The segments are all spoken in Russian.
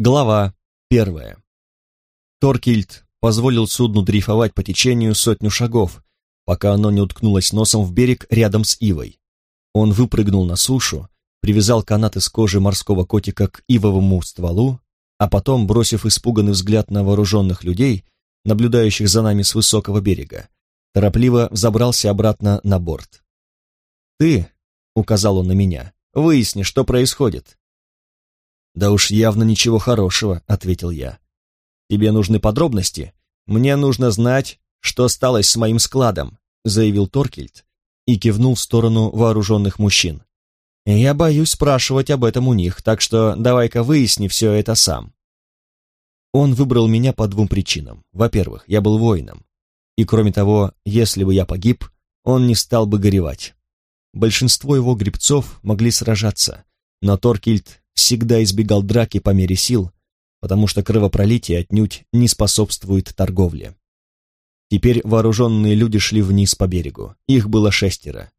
Глава первая. Торкильд позволил судну дрейфовать по течению сотню шагов, пока оно не уткнулось носом в берег рядом с Ивой. Он выпрыгнул на сушу, привязал канат из кожи морского котика к ивовому стволу, а потом, бросив испуганный взгляд на вооруженных людей, наблюдающих за нами с высокого берега, торопливо забрался обратно на борт. «Ты», — указал он на меня, — «выясни, что происходит. «Да уж явно ничего хорошего», — ответил я. «Тебе нужны подробности? Мне нужно знать, что стало с моим складом», — заявил Торкельд и кивнул в сторону вооруженных мужчин. «Я боюсь спрашивать об этом у них, так что давай-ка выясни все это сам». Он выбрал меня по двум причинам. Во-первых, я был воином. И кроме того, если бы я погиб, он не стал бы горевать. Большинство его гребцов могли сражаться, но Торкильд всегда избегал драки по мере сил, потому что кровопролитие отнюдь не способствует торговле. Теперь вооруженные люди шли вниз по берегу. Их было шестеро.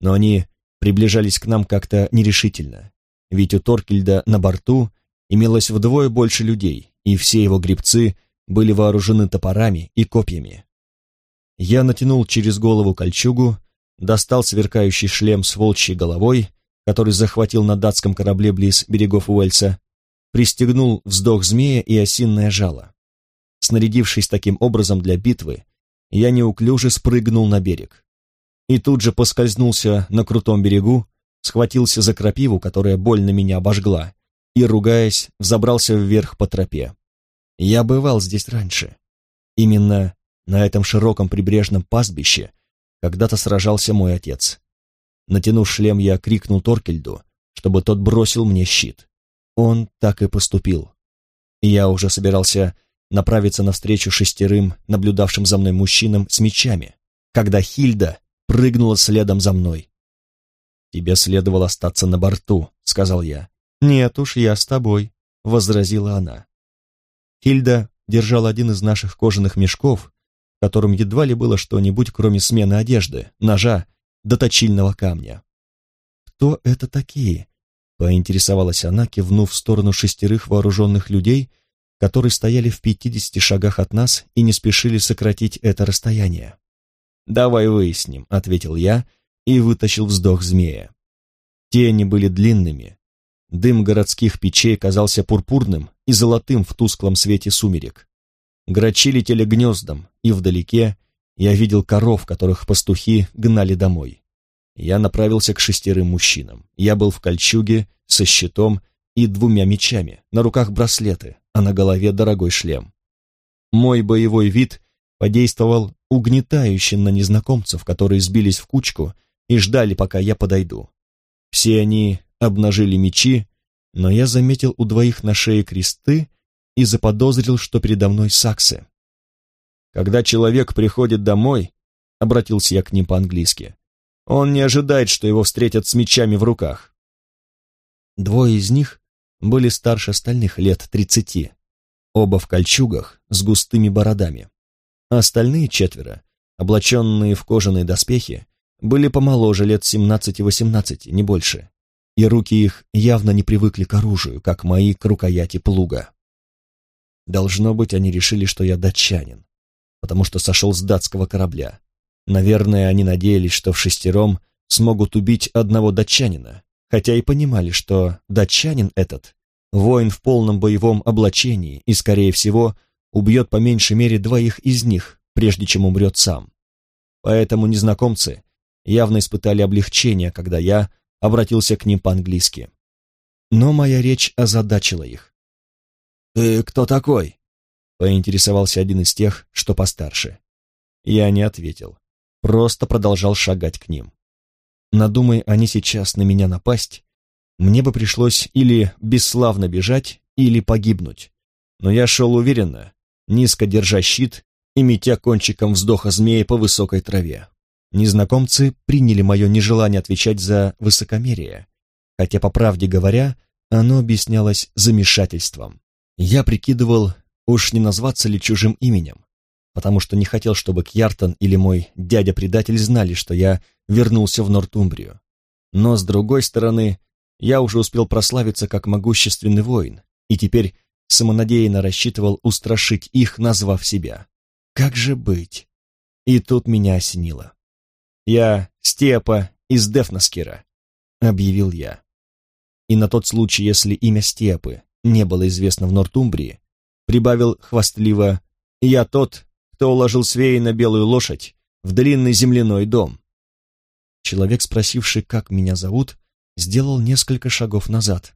Но они приближались к нам как-то нерешительно, ведь у Торкельда на борту имелось вдвое больше людей, и все его гребцы были вооружены топорами и копьями. Я натянул через голову кольчугу, достал сверкающий шлем с волчьей головой который захватил на датском корабле близ берегов Уэльса, пристегнул вздох змея и осинное жало. Снарядившись таким образом для битвы, я неуклюже спрыгнул на берег. И тут же поскользнулся на крутом берегу, схватился за крапиву, которая больно меня обожгла, и, ругаясь, взобрался вверх по тропе. Я бывал здесь раньше. Именно на этом широком прибрежном пастбище когда-то сражался мой отец. Натянув шлем, я крикнул Торкельду, чтобы тот бросил мне щит. Он так и поступил. Я уже собирался направиться навстречу шестерым, наблюдавшим за мной мужчинам с мечами, когда Хильда прыгнула следом за мной. «Тебе следовало остаться на борту», — сказал я. «Нет уж, я с тобой», — возразила она. Хильда держала один из наших кожаных мешков, в котором едва ли было что-нибудь, кроме смены одежды, ножа до точильного камня. «Кто это такие?» — поинтересовалась она, кивнув в сторону шестерых вооруженных людей, которые стояли в пятидесяти шагах от нас и не спешили сократить это расстояние. «Давай выясним», — ответил я и вытащил вздох змея. Тени были длинными. Дым городских печей казался пурпурным и золотым в тусклом свете сумерек. Грачи летели гнездом, и вдалеке я видел коров, которых пастухи гнали домой. Я направился к шестерым мужчинам. Я был в кольчуге, со щитом и двумя мечами, на руках браслеты, а на голове дорогой шлем. Мой боевой вид подействовал угнетающе на незнакомцев, которые сбились в кучку и ждали, пока я подойду. Все они обнажили мечи, но я заметил у двоих на шее кресты и заподозрил, что передо мной саксы. Когда человек приходит домой, обратился я к ним по-английски, он не ожидает, что его встретят с мечами в руках. Двое из них были старше остальных лет тридцати, оба в кольчугах с густыми бородами. А остальные четверо, облаченные в кожаные доспехи, были помоложе лет семнадцати-восемнадцати, не больше, и руки их явно не привыкли к оружию, как мои к рукояти плуга. Должно быть, они решили, что я датчанин, потому что сошел с датского корабля. Наверное, они надеялись, что в шестером смогут убить одного датчанина, хотя и понимали, что датчанин этот — воин в полном боевом облачении и, скорее всего, убьет по меньшей мере двоих из них, прежде чем умрет сам. Поэтому незнакомцы явно испытали облегчение, когда я обратился к ним по-английски. Но моя речь озадачила их. «Ты кто такой?» Поинтересовался один из тех, что постарше. Я не ответил, просто продолжал шагать к ним. Надумай они сейчас на меня напасть, мне бы пришлось или бесславно бежать, или погибнуть. Но я шел уверенно, низко держа щит и метя кончиком вздоха змея по высокой траве. Незнакомцы приняли мое нежелание отвечать за высокомерие, хотя, по правде говоря, оно объяснялось замешательством. Я прикидывал, Уж не назваться ли чужим именем, потому что не хотел, чтобы Кьяртон или мой дядя-предатель знали, что я вернулся в Нортумбрию. Но, с другой стороны, я уже успел прославиться как могущественный воин, и теперь самонадеянно рассчитывал устрашить их, назвав себя. Как же быть? И тут меня осенило. «Я Степа из Дефнаскира», — объявил я. И на тот случай, если имя Степы не было известно в Нортумбрии, прибавил хвастливо «Я тот, кто уложил свеи на белую лошадь в длинный земляной дом». Человек, спросивший, как меня зовут, сделал несколько шагов назад.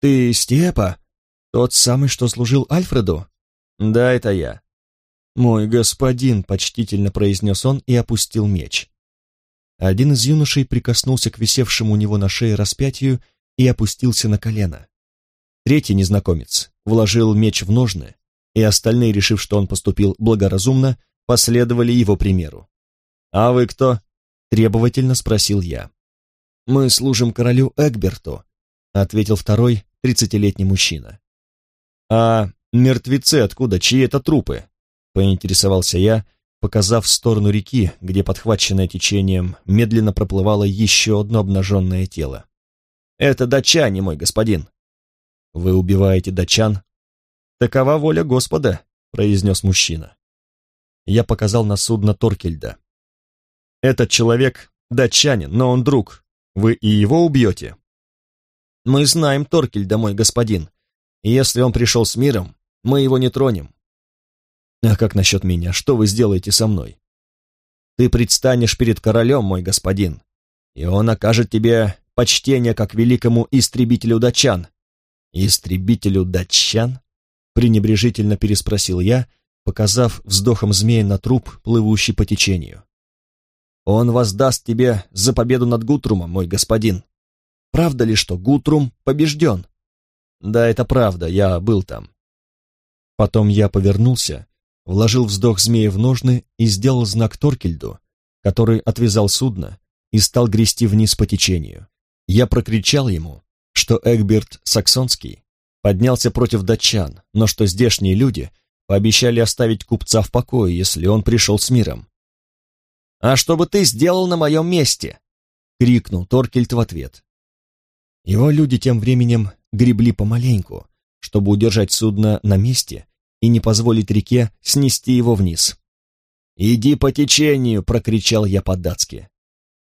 «Ты Степа? Тот самый, что служил Альфреду?» «Да, это я». «Мой господин», — почтительно произнес он и опустил меч. Один из юношей прикоснулся к висевшему у него на шее распятию и опустился на колено. Третий незнакомец вложил меч в ножны, и остальные, решив, что он поступил благоразумно, последовали его примеру. «А вы кто?» — требовательно спросил я. «Мы служим королю Эгберту», — ответил второй, тридцатилетний мужчина. «А мертвецы откуда? Чьи это трупы?» — поинтересовался я, показав в сторону реки, где, подхваченное течением, медленно проплывало еще одно обнаженное тело. «Это датчане, мой господин». «Вы убиваете датчан?» «Такова воля Господа», — произнес мужчина. Я показал на судно Торкельда. «Этот человек — датчанин, но он друг. Вы и его убьете?» «Мы знаем Торкельда, мой господин. Если он пришел с миром, мы его не тронем. А как насчет меня? Что вы сделаете со мной? Ты предстанешь перед королем, мой господин, и он окажет тебе почтение как великому истребителю датчан. Истребителю датчан? Пренебрежительно переспросил я, показав вздохом змея на труп, плывущий по течению. Он воздаст тебе за победу над Гутрумом, мой господин. Правда ли, что Гутрум побежден? Да, это правда, я был там. Потом я повернулся вложил вздох змея в ножны и сделал знак Торкельду, который отвязал судно и стал грести вниз по течению. Я прокричал ему, что Эгберт Саксонский поднялся против датчан, но что здешние люди пообещали оставить купца в покое, если он пришел с миром. «А что бы ты сделал на моем месте?» — крикнул Торкельд в ответ. Его люди тем временем гребли помаленьку, чтобы удержать судно на месте и не позволить реке снести его вниз. «Иди по течению!» — прокричал я по-датски.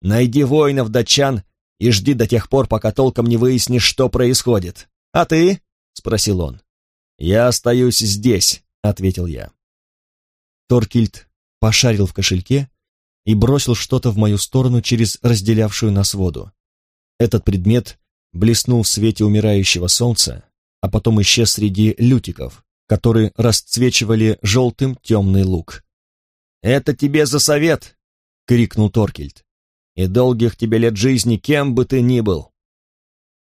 «Найди воинов датчан и жди до тех пор, пока толком не выяснишь, что происходит. А ты?» — спросил он. «Я остаюсь здесь», — ответил я. Торкильд пошарил в кошельке и бросил что-то в мою сторону через разделявшую нас воду. Этот предмет блеснул в свете умирающего солнца, а потом исчез среди лютиков, которые расцвечивали желтым темный лук. «Это тебе за совет!» — крикнул Торкельд. «И долгих тебе лет жизни, кем бы ты ни был!»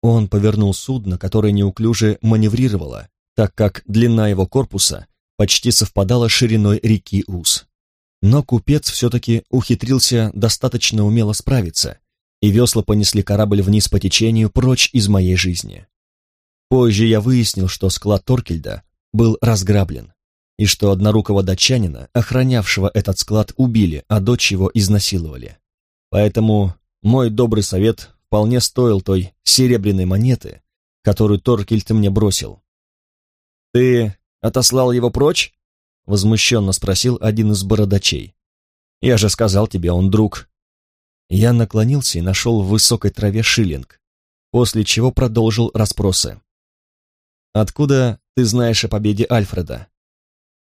Он повернул судно, которое неуклюже маневрировало, так как длина его корпуса почти совпадала с шириной реки Ус. Но купец все-таки ухитрился достаточно умело справиться, и весла понесли корабль вниз по течению прочь из моей жизни. Позже я выяснил, что склад Торкельда был разграблен, и что однорукого датчанина, охранявшего этот склад, убили, а дочь его изнасиловали. Поэтому мой добрый совет вполне стоил той серебряной монеты, которую Торкельт мне бросил. «Ты отослал его прочь?» — возмущенно спросил один из бородачей. «Я же сказал тебе, он друг». Я наклонился и нашел в высокой траве шиллинг, после чего продолжил расспросы. «Откуда ты знаешь о победе Альфреда?»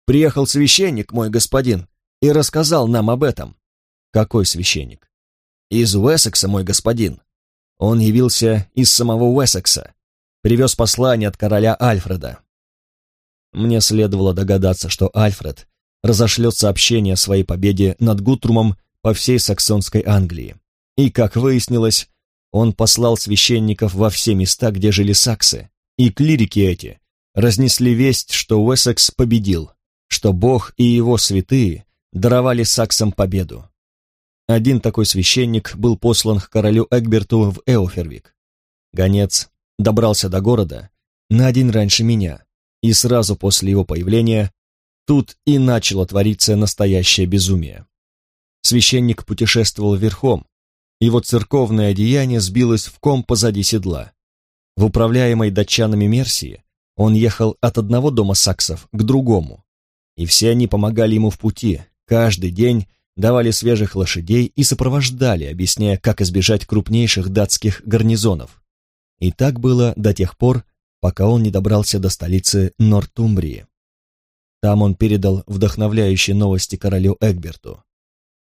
«Приехал священник, мой господин, и рассказал нам об этом». «Какой священник?» «Из Уэссекса, мой господин. Он явился из самого Уэссекса, привез послание от короля Альфреда». Мне следовало догадаться, что Альфред разошлет сообщение о своей победе над Гутрумом по всей саксонской Англии. И, как выяснилось, он послал священников во все места, где жили саксы, и клирики эти разнесли весть, что Уэссекс победил, что Бог и его святые даровали саксам победу. Один такой священник был послан к королю Эгберту в Эофервик. Гонец добрался до города на день раньше меня, и сразу после его появления тут и начало твориться настоящее безумие. Священник путешествовал верхом, его церковное одеяние сбилось в ком позади седла. В управляемой датчанами Мерсии Он ехал от одного дома саксов к другому, и все они помогали ему в пути, каждый день давали свежих лошадей и сопровождали, объясняя, как избежать крупнейших датских гарнизонов. И так было до тех пор, пока он не добрался до столицы Нортумбрии. Там он передал вдохновляющие новости королю Эгберту.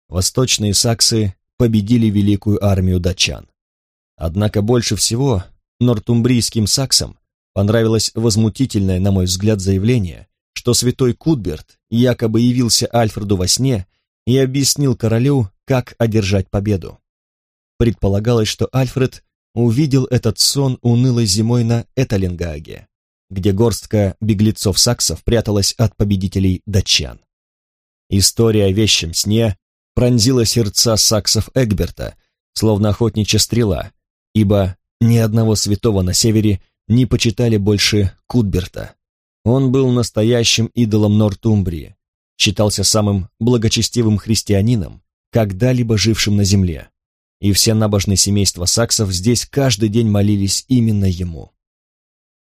Восточные саксы победили великую армию датчан. Однако больше всего нортумбрийским саксам понравилось возмутительное, на мой взгляд, заявление, что святой Кутберт якобы явился Альфреду во сне и объяснил королю, как одержать победу. Предполагалось, что Альфред увидел этот сон унылой зимой на Эталингаге, где горстка беглецов-саксов пряталась от победителей датчан. История о вещем сне пронзила сердца саксов Эгберта, словно охотничья стрела, ибо ни одного святого на севере не почитали больше Кутберта. Он был настоящим идолом Нортумбрии, считался самым благочестивым христианином, когда-либо жившим на земле, и все набожные семейства саксов здесь каждый день молились именно ему.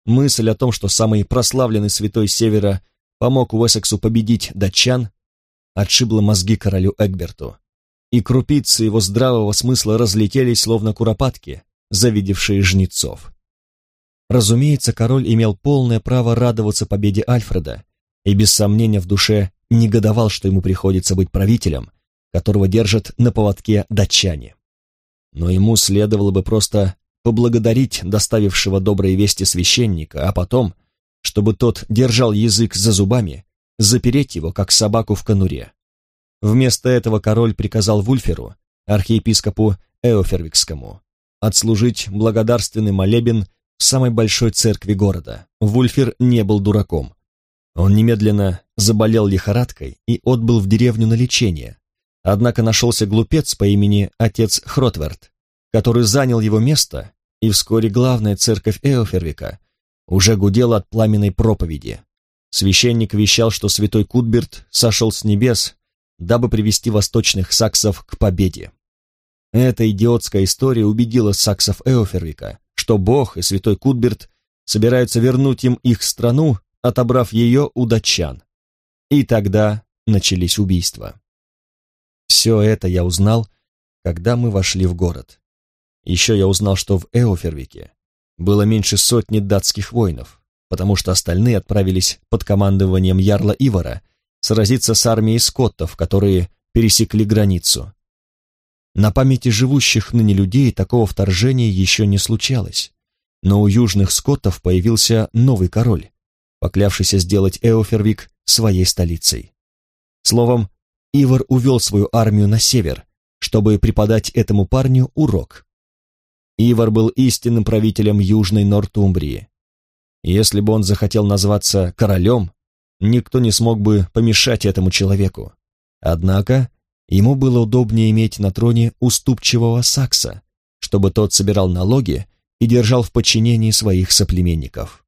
Мысль о том, что самый прославленный святой Севера помог Уэссексу победить датчан, отшибла мозги королю Эгберту, и крупицы его здравого смысла разлетелись, словно куропатки, завидевшие жнецов. Разумеется, король имел полное право радоваться победе Альфреда, и без сомнения в душе негодовал, что ему приходится быть правителем, которого держат на поводке датчане. Но ему следовало бы просто поблагодарить доставившего добрые вести священника, а потом, чтобы тот держал язык за зубами, запереть его, как собаку в конуре. Вместо этого король приказал Вульферу, архиепископу Эофервикскому, отслужить благодарственный молебен в самой большой церкви города. Вульфер не был дураком. Он немедленно заболел лихорадкой и отбыл в деревню на лечение. Однако нашелся глупец по имени отец Хротверд, который занял его место, и вскоре главная церковь Эофервика уже гудела от пламенной проповеди. Священник вещал, что святой Кутберт сошел с небес, дабы привести восточных саксов к победе. Эта идиотская история убедила саксов Эофервика, что Бог и святой Кутберт собираются вернуть им их страну, отобрав ее у датчан. И тогда начались убийства. Все это я узнал, когда мы вошли в город. Еще я узнал, что в Эофервике было меньше сотни датских воинов, потому что остальные отправились под командованием Ярла Ивара сразиться с армией скоттов, которые пересекли границу. На памяти живущих ныне людей такого вторжения еще не случалось. Но у южных скоттов появился новый король, поклявшийся сделать Эофервик своей столицей. Словом, Ивар увел свою армию на север, чтобы преподать этому парню урок. Ивар был истинным правителем Южной Нортумбрии. Если бы он захотел назваться королем, никто не смог бы помешать этому человеку. Однако Ему было удобнее иметь на троне уступчивого сакса, чтобы тот собирал налоги и держал в подчинении своих соплеменников.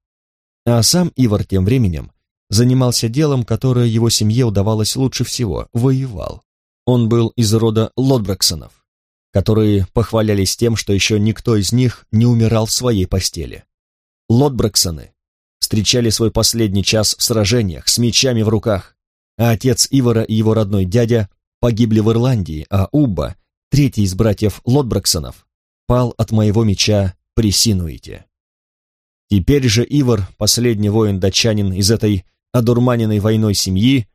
А сам Ивар тем временем занимался делом, которое его семье удавалось лучше всего – воевал. Он был из рода Лотбраксонов, которые похвалялись тем, что еще никто из них не умирал в своей постели. Лотбраксоны встречали свой последний час в сражениях с мечами в руках, а отец Ивара и его родной дядя погибли в Ирландии, а Убба, третий из братьев Лотбраксонов, пал от моего меча при Синуите. Теперь же Ивар, последний воин-датчанин из этой одурманенной войной семьи,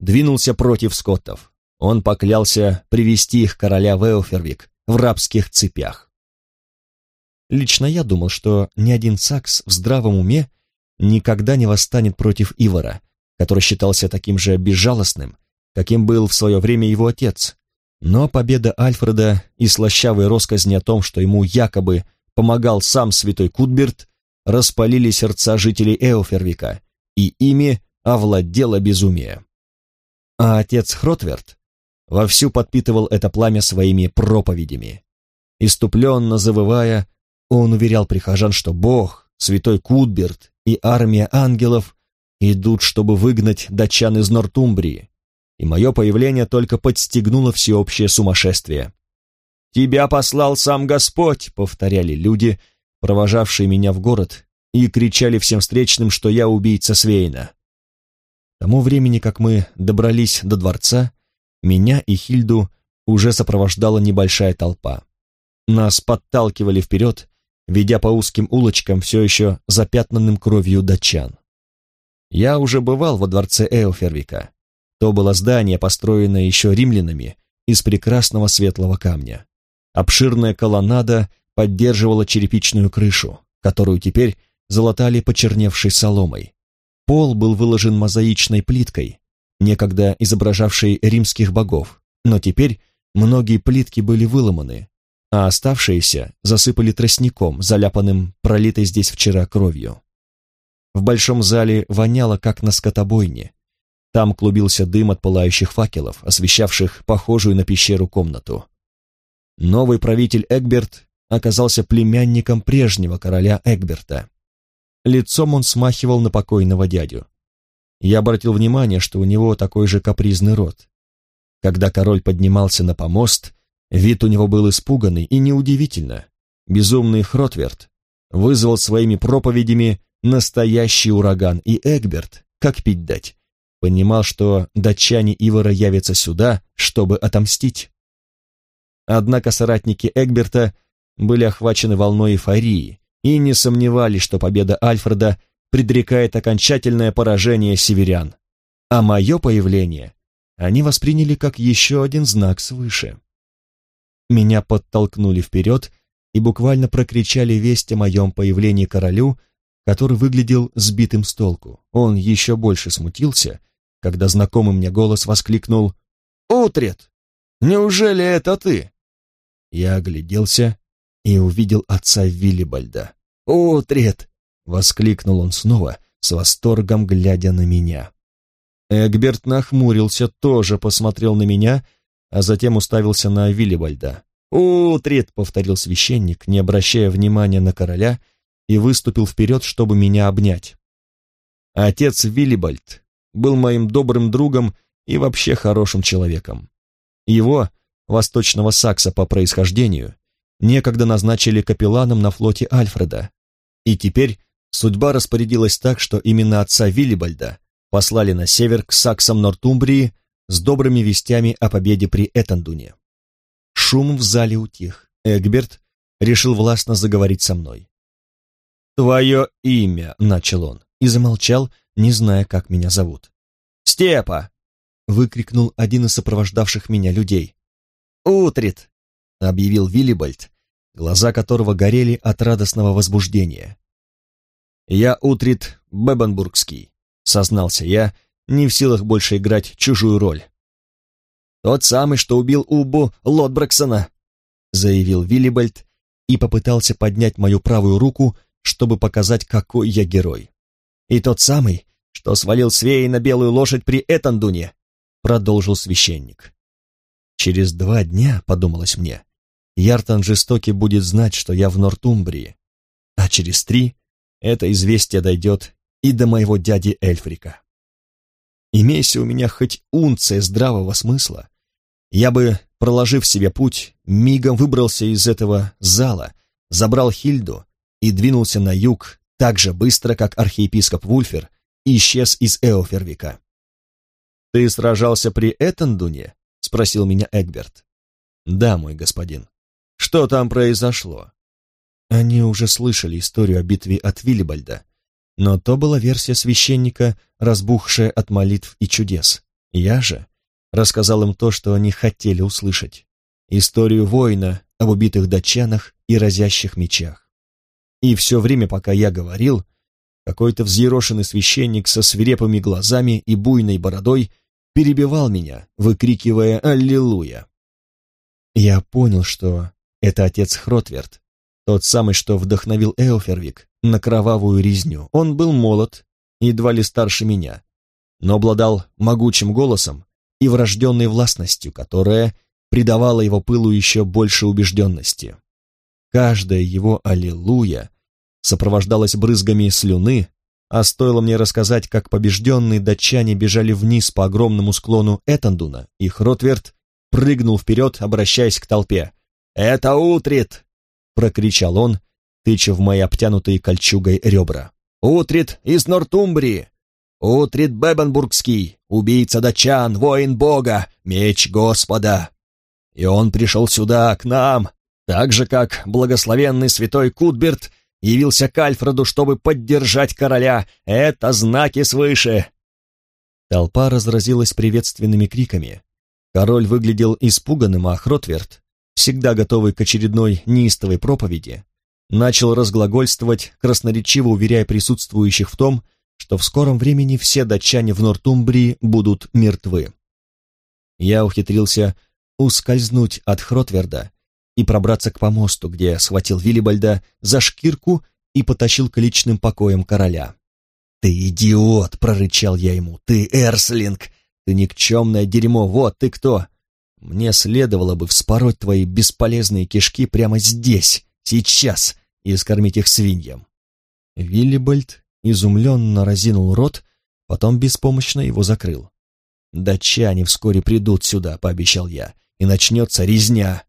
двинулся против скоттов. Он поклялся привести их короля Веофервик в рабских цепях. Лично я думал, что ни один сакс в здравом уме никогда не восстанет против Ивара, который считался таким же безжалостным, каким был в свое время его отец. Но победа Альфреда и слащавые росказни о том, что ему якобы помогал сам святой Кутберт, распалили сердца жителей Эофервика, и ими овладело безумие. А отец Хротверд вовсю подпитывал это пламя своими проповедями. Иступленно завывая, он уверял прихожан, что Бог, святой Кутберт и армия ангелов идут, чтобы выгнать датчан из Нортумбрии, и мое появление только подстегнуло всеобщее сумасшествие. «Тебя послал сам Господь», — повторяли люди, провожавшие меня в город и кричали всем встречным, что я убийца Свейна. К тому времени, как мы добрались до дворца, меня и Хильду уже сопровождала небольшая толпа. Нас подталкивали вперед, ведя по узким улочкам все еще запятнанным кровью датчан. Я уже бывал во дворце Эофервика. То было здание, построенное еще римлянами из прекрасного светлого камня. Обширная колоннада поддерживала черепичную крышу, которую теперь залатали почерневшей соломой. Пол был выложен мозаичной плиткой, некогда изображавшей римских богов, но теперь многие плитки были выломаны, а оставшиеся засыпали тростником, заляпанным пролитой здесь вчера кровью. В большом зале воняло, как на скотобойне. Там клубился дым от пылающих факелов, освещавших похожую на пещеру комнату. Новый правитель Эгберт оказался племянником прежнего короля Эгберта. Лицом он смахивал на покойного дядю. Я обратил внимание, что у него такой же капризный рот. Когда король поднимался на помост, вид у него был испуганный, и неудивительно. Безумный Хротверт вызвал своими проповедями настоящий ураган, и Эгберт, как пить дать, понимал, что датчане Ивара явятся сюда, чтобы отомстить. Однако соратники Эгберта были охвачены волной эйфории и не сомневались, что победа Альфреда предрекает окончательное поражение северян. А мое появление они восприняли как еще один знак свыше. Меня подтолкнули вперед и буквально прокричали весть о моем появлении королю, который выглядел сбитым с толку. Он еще больше смутился, когда знакомый мне голос воскликнул «Утрет! Неужели это ты?» Я огляделся и увидел отца Виллибальда. «Утрет!» — воскликнул он снова, с восторгом глядя на меня. Эгберт нахмурился, тоже посмотрел на меня, а затем уставился на Виллибальда. «Утрет!» — повторил священник, не обращая внимания на короля, и выступил вперед, чтобы меня обнять. Отец Виллибальд был моим добрым другом и вообще хорошим человеком. Его, восточного сакса по происхождению, некогда назначили капелланом на флоте Альфреда, и теперь судьба распорядилась так, что именно отца Виллибальда послали на север к саксам Нортумбрии с добрыми вестями о победе при Этандуне. Шум в зале утих. Эгберт решил властно заговорить со мной. «Твое имя», — начал он, и замолчал, не зная, как меня зовут. «Степа!» — выкрикнул один из сопровождавших меня людей. «Утрит!» — объявил Виллибальд, глаза которого горели от радостного возбуждения. «Я Утрит Бебенбургский», — сознался я, не в силах больше играть чужую роль. «Тот самый, что убил Убу Лотбраксона», — заявил Виллибальд и попытался поднять мою правую руку, чтобы показать, какой я герой. «И тот самый, что свалил Свеи на белую лошадь при Этандуне», — продолжил священник. «Через два дня, — подумалось мне, — Яртан жестокий будет знать, что я в Нортумбрии, а через три это известие дойдет и до моего дяди Эльфрика. Имейся у меня хоть унция здравого смысла, я бы, проложив себе путь, мигом выбрался из этого зала, забрал Хильду и двинулся на юг так же быстро, как архиепископ Вульфер исчез из Эофервика. «Ты сражался при Этандуне?» — спросил меня Эгберт. «Да, мой господин. Что там произошло?» Они уже слышали историю о битве от Виллибальда, но то была версия священника, разбухшая от молитв и чудес. Я же рассказал им то, что они хотели услышать. Историю воина об убитых датчанах и разящих мечах. И все время, пока я говорил, какой-то взъерошенный священник со свирепыми глазами и буйной бородой перебивал меня, выкрикивая «Аллилуйя!». Я понял, что это отец Хротверд, тот самый, что вдохновил Эофервик на кровавую резню. Он был молод, едва ли старше меня, но обладал могучим голосом и врожденной властностью, которая придавала его пылу еще больше убежденности. Каждое его «Аллилуйя» сопровождалось брызгами слюны, а стоило мне рассказать, как побежденные датчане бежали вниз по огромному склону Этандуна, и Хротверт прыгнул вперед, обращаясь к толпе. «Это утрит!» — прокричал он, тыча в мои обтянутые кольчугой ребра. «Утрит из Нортумбрии! Утрит Бебенбургский, убийца датчан, воин Бога, меч Господа! И он пришел сюда, к нам, так же, как благословенный святой Кутберт явился к Альфреду, чтобы поддержать короля. Это знаки свыше!» Толпа разразилась приветственными криками. Король выглядел испуганным, а Хротверт, всегда готовый к очередной неистовой проповеди, начал разглагольствовать, красноречиво уверяя присутствующих в том, что в скором времени все датчане в Нортумбрии будут мертвы. Я ухитрился ускользнуть от Хротверда и пробраться к помосту, где схватил Виллибальда за шкирку и потащил к личным покоям короля. «Ты идиот!» — прорычал я ему. «Ты Эрслинг! Ты никчемное дерьмо! Вот ты кто! Мне следовало бы вспороть твои бесполезные кишки прямо здесь, сейчас, и скормить их свиньям!» Виллибальд изумленно разинул рот, потом беспомощно его закрыл. «Датчане вскоре придут сюда», — пообещал я, — «и начнется резня».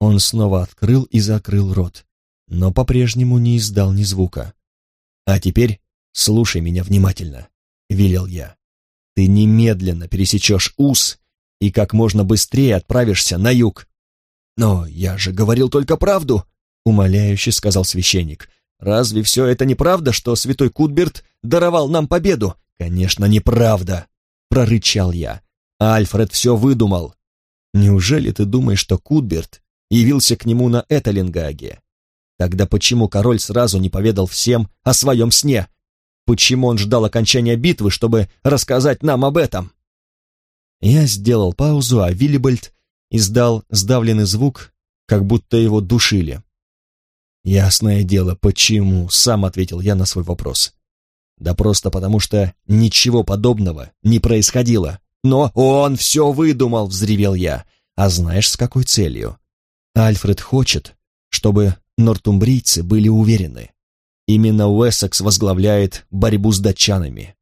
Он снова открыл и закрыл рот, но по-прежнему не издал ни звука. «А теперь слушай меня внимательно», — велел я. «Ты немедленно пересечешь ус и как можно быстрее отправишься на юг». «Но я же говорил только правду», — умоляюще сказал священник. «Разве все это неправда, что святой Кутберт даровал нам победу?» «Конечно, неправда», — прорычал я. «Альфред все выдумал». «Неужели ты думаешь, что Кутберт явился к нему на Эталингаге. Тогда почему король сразу не поведал всем о своем сне? Почему он ждал окончания битвы, чтобы рассказать нам об этом? Я сделал паузу, а Виллибальд издал сдавленный звук, как будто его душили. «Ясное дело, почему?» — сам ответил я на свой вопрос. «Да просто потому, что ничего подобного не происходило. Но он все выдумал!» — взревел я. «А знаешь, с какой целью? Альфред хочет, чтобы нортумбрийцы были уверены. Именно Уэссекс возглавляет борьбу с датчанами.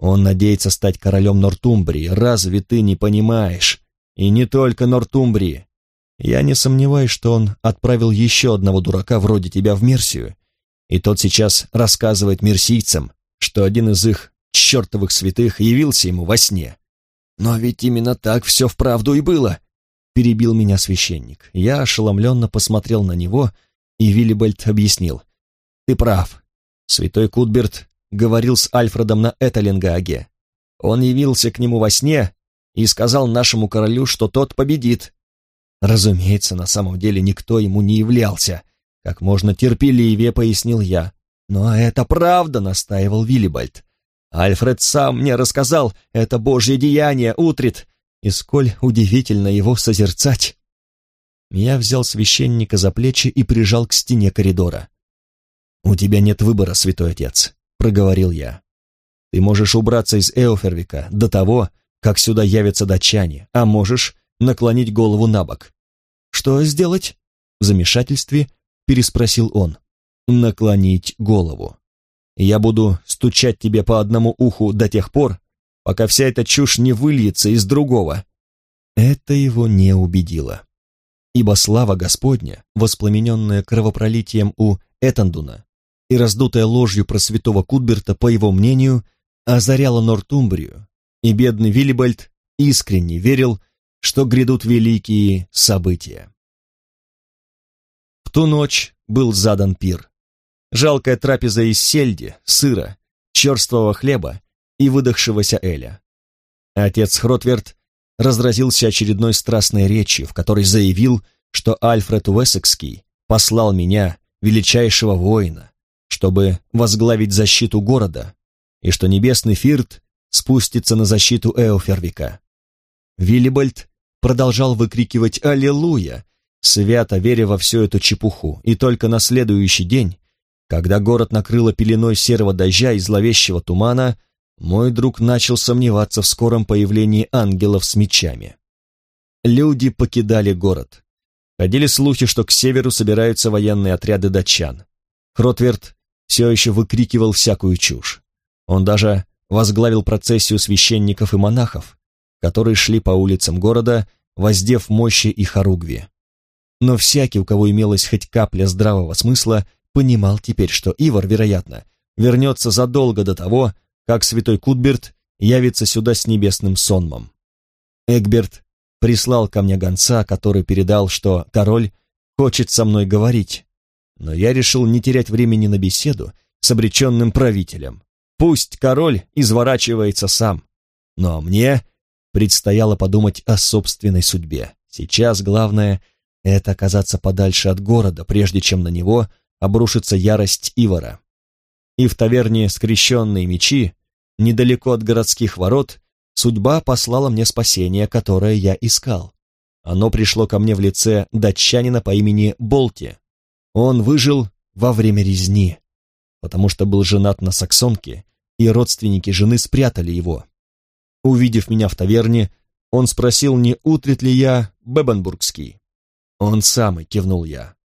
Он надеется стать королем Нортумбрии, разве ты не понимаешь? И не только Нортумбрии. Я не сомневаюсь, что он отправил еще одного дурака вроде тебя в Мерсию, и тот сейчас рассказывает мерсийцам, что один из их чертовых святых явился ему во сне. Но ведь именно так все вправду и было перебил меня священник. Я ошеломленно посмотрел на него, и Виллибальд объяснил. «Ты прав. Святой Кутберт говорил с Альфредом на Эталингаге. Он явился к нему во сне и сказал нашему королю, что тот победит. Разумеется, на самом деле никто ему не являлся, как можно терпеливее пояснил я. Но это правда, настаивал Виллибальд. Альфред сам мне рассказал, это божье деяние, утрит, и сколь удивительно его созерцать. Я взял священника за плечи и прижал к стене коридора. «У тебя нет выбора, святой отец», — проговорил я. «Ты можешь убраться из Эофервика до того, как сюда явятся датчане, а можешь наклонить голову на бок». «Что сделать?» — в замешательстве переспросил он. «Наклонить голову. Я буду стучать тебе по одному уху до тех пор, пока вся эта чушь не выльется из другого. Это его не убедило. Ибо слава Господня, воспламененная кровопролитием у Этандуна и раздутая ложью про святого Кутберта, по его мнению, озаряла Нортумбрию, и бедный Виллибальд искренне верил, что грядут великие события. В ту ночь был задан пир. Жалкая трапеза из сельди, сыра, черствого хлеба и выдохшегося Эля. Отец Хротверд разразился очередной страстной речью, в которой заявил, что Альфред Уэссекский послал меня, величайшего воина, чтобы возглавить защиту города, и что небесный Фирт спустится на защиту Эофервика. Виллибальд продолжал выкрикивать «Аллилуйя!», свято веря во всю эту чепуху, и только на следующий день, когда город накрыло пеленой серого дождя и зловещего тумана, мой друг начал сомневаться в скором появлении ангелов с мечами. Люди покидали город. Ходили слухи, что к северу собираются военные отряды датчан. Хротверд все еще выкрикивал всякую чушь. Он даже возглавил процессию священников и монахов, которые шли по улицам города, воздев мощи и хоругви. Но всякий, у кого имелась хоть капля здравого смысла, понимал теперь, что Ивар, вероятно, вернется задолго до того, как святой Кутберт явится сюда с небесным сонмом. Эгберт прислал ко мне гонца, который передал, что король хочет со мной говорить, но я решил не терять времени на беседу с обреченным правителем. Пусть король изворачивается сам. А мне предстояло подумать о собственной судьбе. Сейчас главное — это оказаться подальше от города, прежде чем на него обрушится ярость Ивара. И в таверне «Скрещенные мечи», недалеко от городских ворот, судьба послала мне спасение, которое я искал. Оно пришло ко мне в лице датчанина по имени Болти. Он выжил во время резни, потому что был женат на саксонке, и родственники жены спрятали его. Увидев меня в таверне, он спросил, не утрит ли я Бебенбургский. «Он самый», — кивнул я.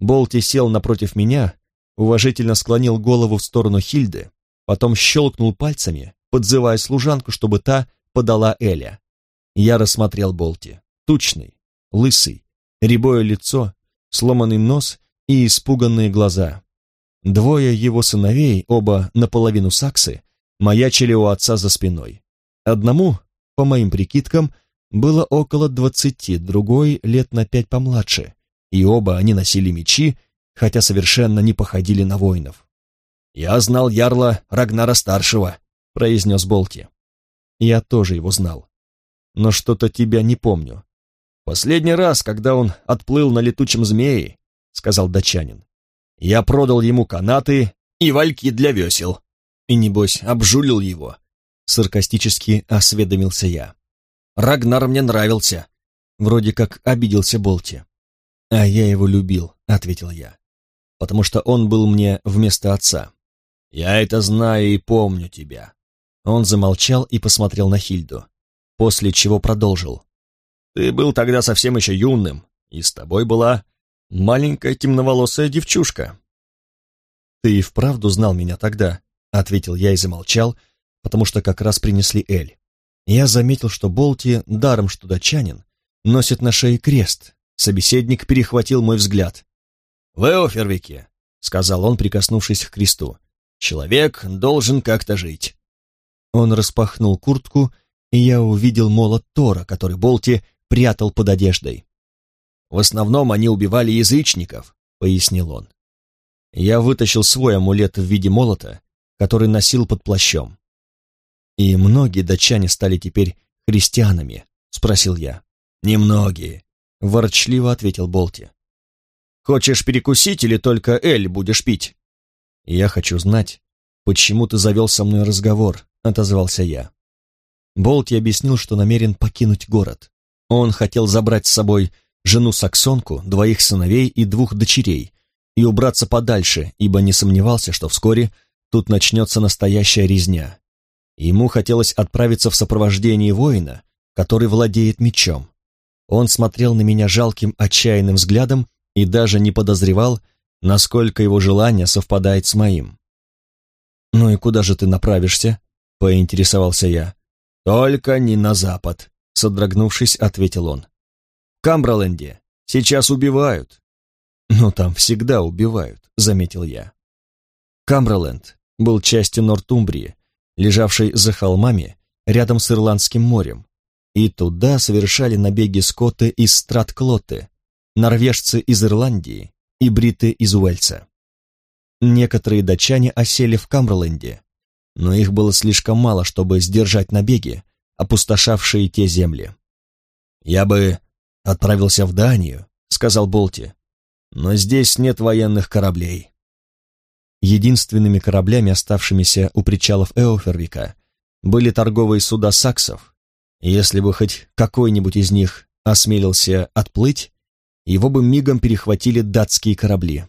Болти сел напротив меня, уважительно склонил голову в сторону Хильды, потом щелкнул пальцами, подзывая служанку, чтобы та подала Эля. Я рассмотрел Болти. Тучный, лысый, рябое лицо, сломанный нос и испуганные глаза. Двое его сыновей, оба наполовину саксы, маячили у отца за спиной. Одному, по моим прикидкам, было около двадцати, другой лет на пять помладше, и оба они носили мечи, хотя совершенно не походили на воинов. «Я знал ярла Рагнара-старшего», — произнес Болти. «Я тоже его знал. Но что-то тебя не помню. Последний раз, когда он отплыл на летучем змее, — сказал датчанин, — я продал ему канаты и вальки для весел. И, небось, обжулил его. Саркастически осведомился я. Рагнар мне нравился. Вроде как обиделся Болти. А я его любил, — ответил я потому что он был мне вместо отца. Я это знаю и помню тебя». Он замолчал и посмотрел на Хильду, после чего продолжил. «Ты был тогда совсем еще юным, и с тобой была маленькая темноволосая девчушка». «Ты и вправду знал меня тогда», — ответил я и замолчал, потому что как раз принесли Эль. Я заметил, что Болти, даром что датчанин, носит на шее крест. Собеседник перехватил мой взгляд. «В Эофервике», — сказал он, прикоснувшись к кресту, — «человек должен как-то жить». Он распахнул куртку, и я увидел молот Тора, который Болти прятал под одеждой. «В основном они убивали язычников», — пояснил он. Я вытащил свой амулет в виде молота, который носил под плащом. «И многие датчане стали теперь христианами?» — спросил я. «Немногие», — ворчливо ответил Болти. Хочешь перекусить или только Эль будешь пить?» «Я хочу знать, почему ты завел со мной разговор», — отозвался я. Болти объяснил, что намерен покинуть город. Он хотел забрать с собой жену-саксонку, двоих сыновей и двух дочерей и убраться подальше, ибо не сомневался, что вскоре тут начнется настоящая резня. Ему хотелось отправиться в сопровождении воина, который владеет мечом. Он смотрел на меня жалким, отчаянным взглядом и даже не подозревал, насколько его желание совпадает с моим. «Ну и куда же ты направишься?» — поинтересовался я. «Только не на запад», — содрогнувшись, ответил он. «В Камбраленде сейчас убивают». «Ну, там всегда убивают», — заметил я. Камбраленд был частью Нортумбрии, лежавшей за холмами рядом с Ирландским морем, и туда совершали набеги скоты из Стратклоты, норвежцы из Ирландии и бриты из Уэльса. Некоторые датчане осели в Камберленде, но их было слишком мало, чтобы сдержать набеги, опустошавшие те земли. «Я бы отправился в Данию», — сказал Болти, — «но здесь нет военных кораблей». Единственными кораблями, оставшимися у причалов Эофервика, были торговые суда саксов. Если бы хоть какой-нибудь из них осмелился отплыть, его бы мигом перехватили датские корабли.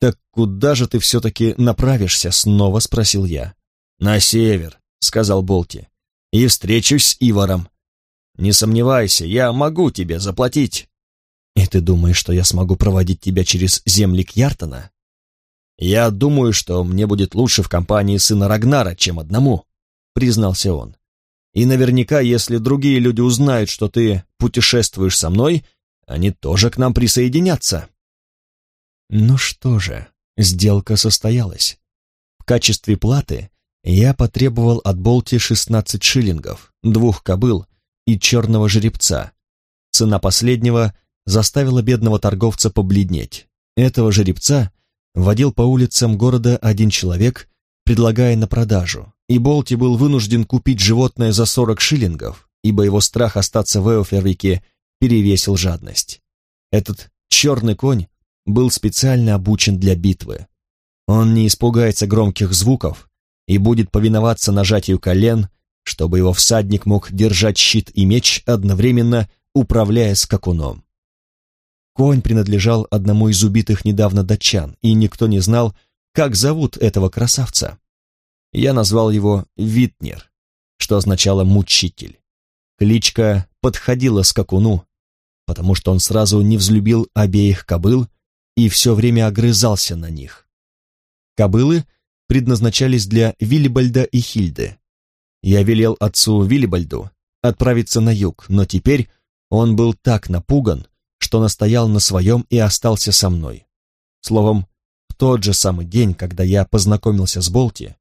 «Так куда же ты все-таки направишься?» — снова спросил я. «На север», — сказал Болти, — «и встречусь с Иваром. Не сомневайся, я могу тебе заплатить». «И ты думаешь, что я смогу проводить тебя через земли Кьяртона?» «Я думаю, что мне будет лучше в компании сына Рагнара, чем одному», — признался он. «И наверняка, если другие люди узнают, что ты путешествуешь со мной, они тоже к нам присоединятся. Ну что же, Сделка состоялась. В качестве платы я потребовал от Болти 16 шиллингов, двух кобыл и черного жеребца. Цена последнего заставила бедного торговца побледнеть. Этого жеребца водил по улицам города один человек, предлагая на продажу, и Болти был вынужден купить животное за 40 шиллингов, ибо его страх остаться в Эофервике перевесил жадность. Этот черный конь был специально обучен для битвы. Он не испугается громких звуков и будет повиноваться нажатию колен, чтобы его всадник мог держать щит и меч, одновременно управляя скакуном. Конь принадлежал одному из убитых недавно датчан, и никто не знал, как зовут этого красавца. Я назвал его Витнер, что означало «мучитель». Кличка подходила скакуну, потому что он сразу не взлюбил обеих кобыл и все время огрызался на них. Кобылы предназначались для Виллибальда и Хильды. Я велел отцу Виллибальду отправиться на юг, но теперь он был так напуган, что настоял на своем и остался со мной. Словом, в тот же самый день, когда я познакомился с Болти,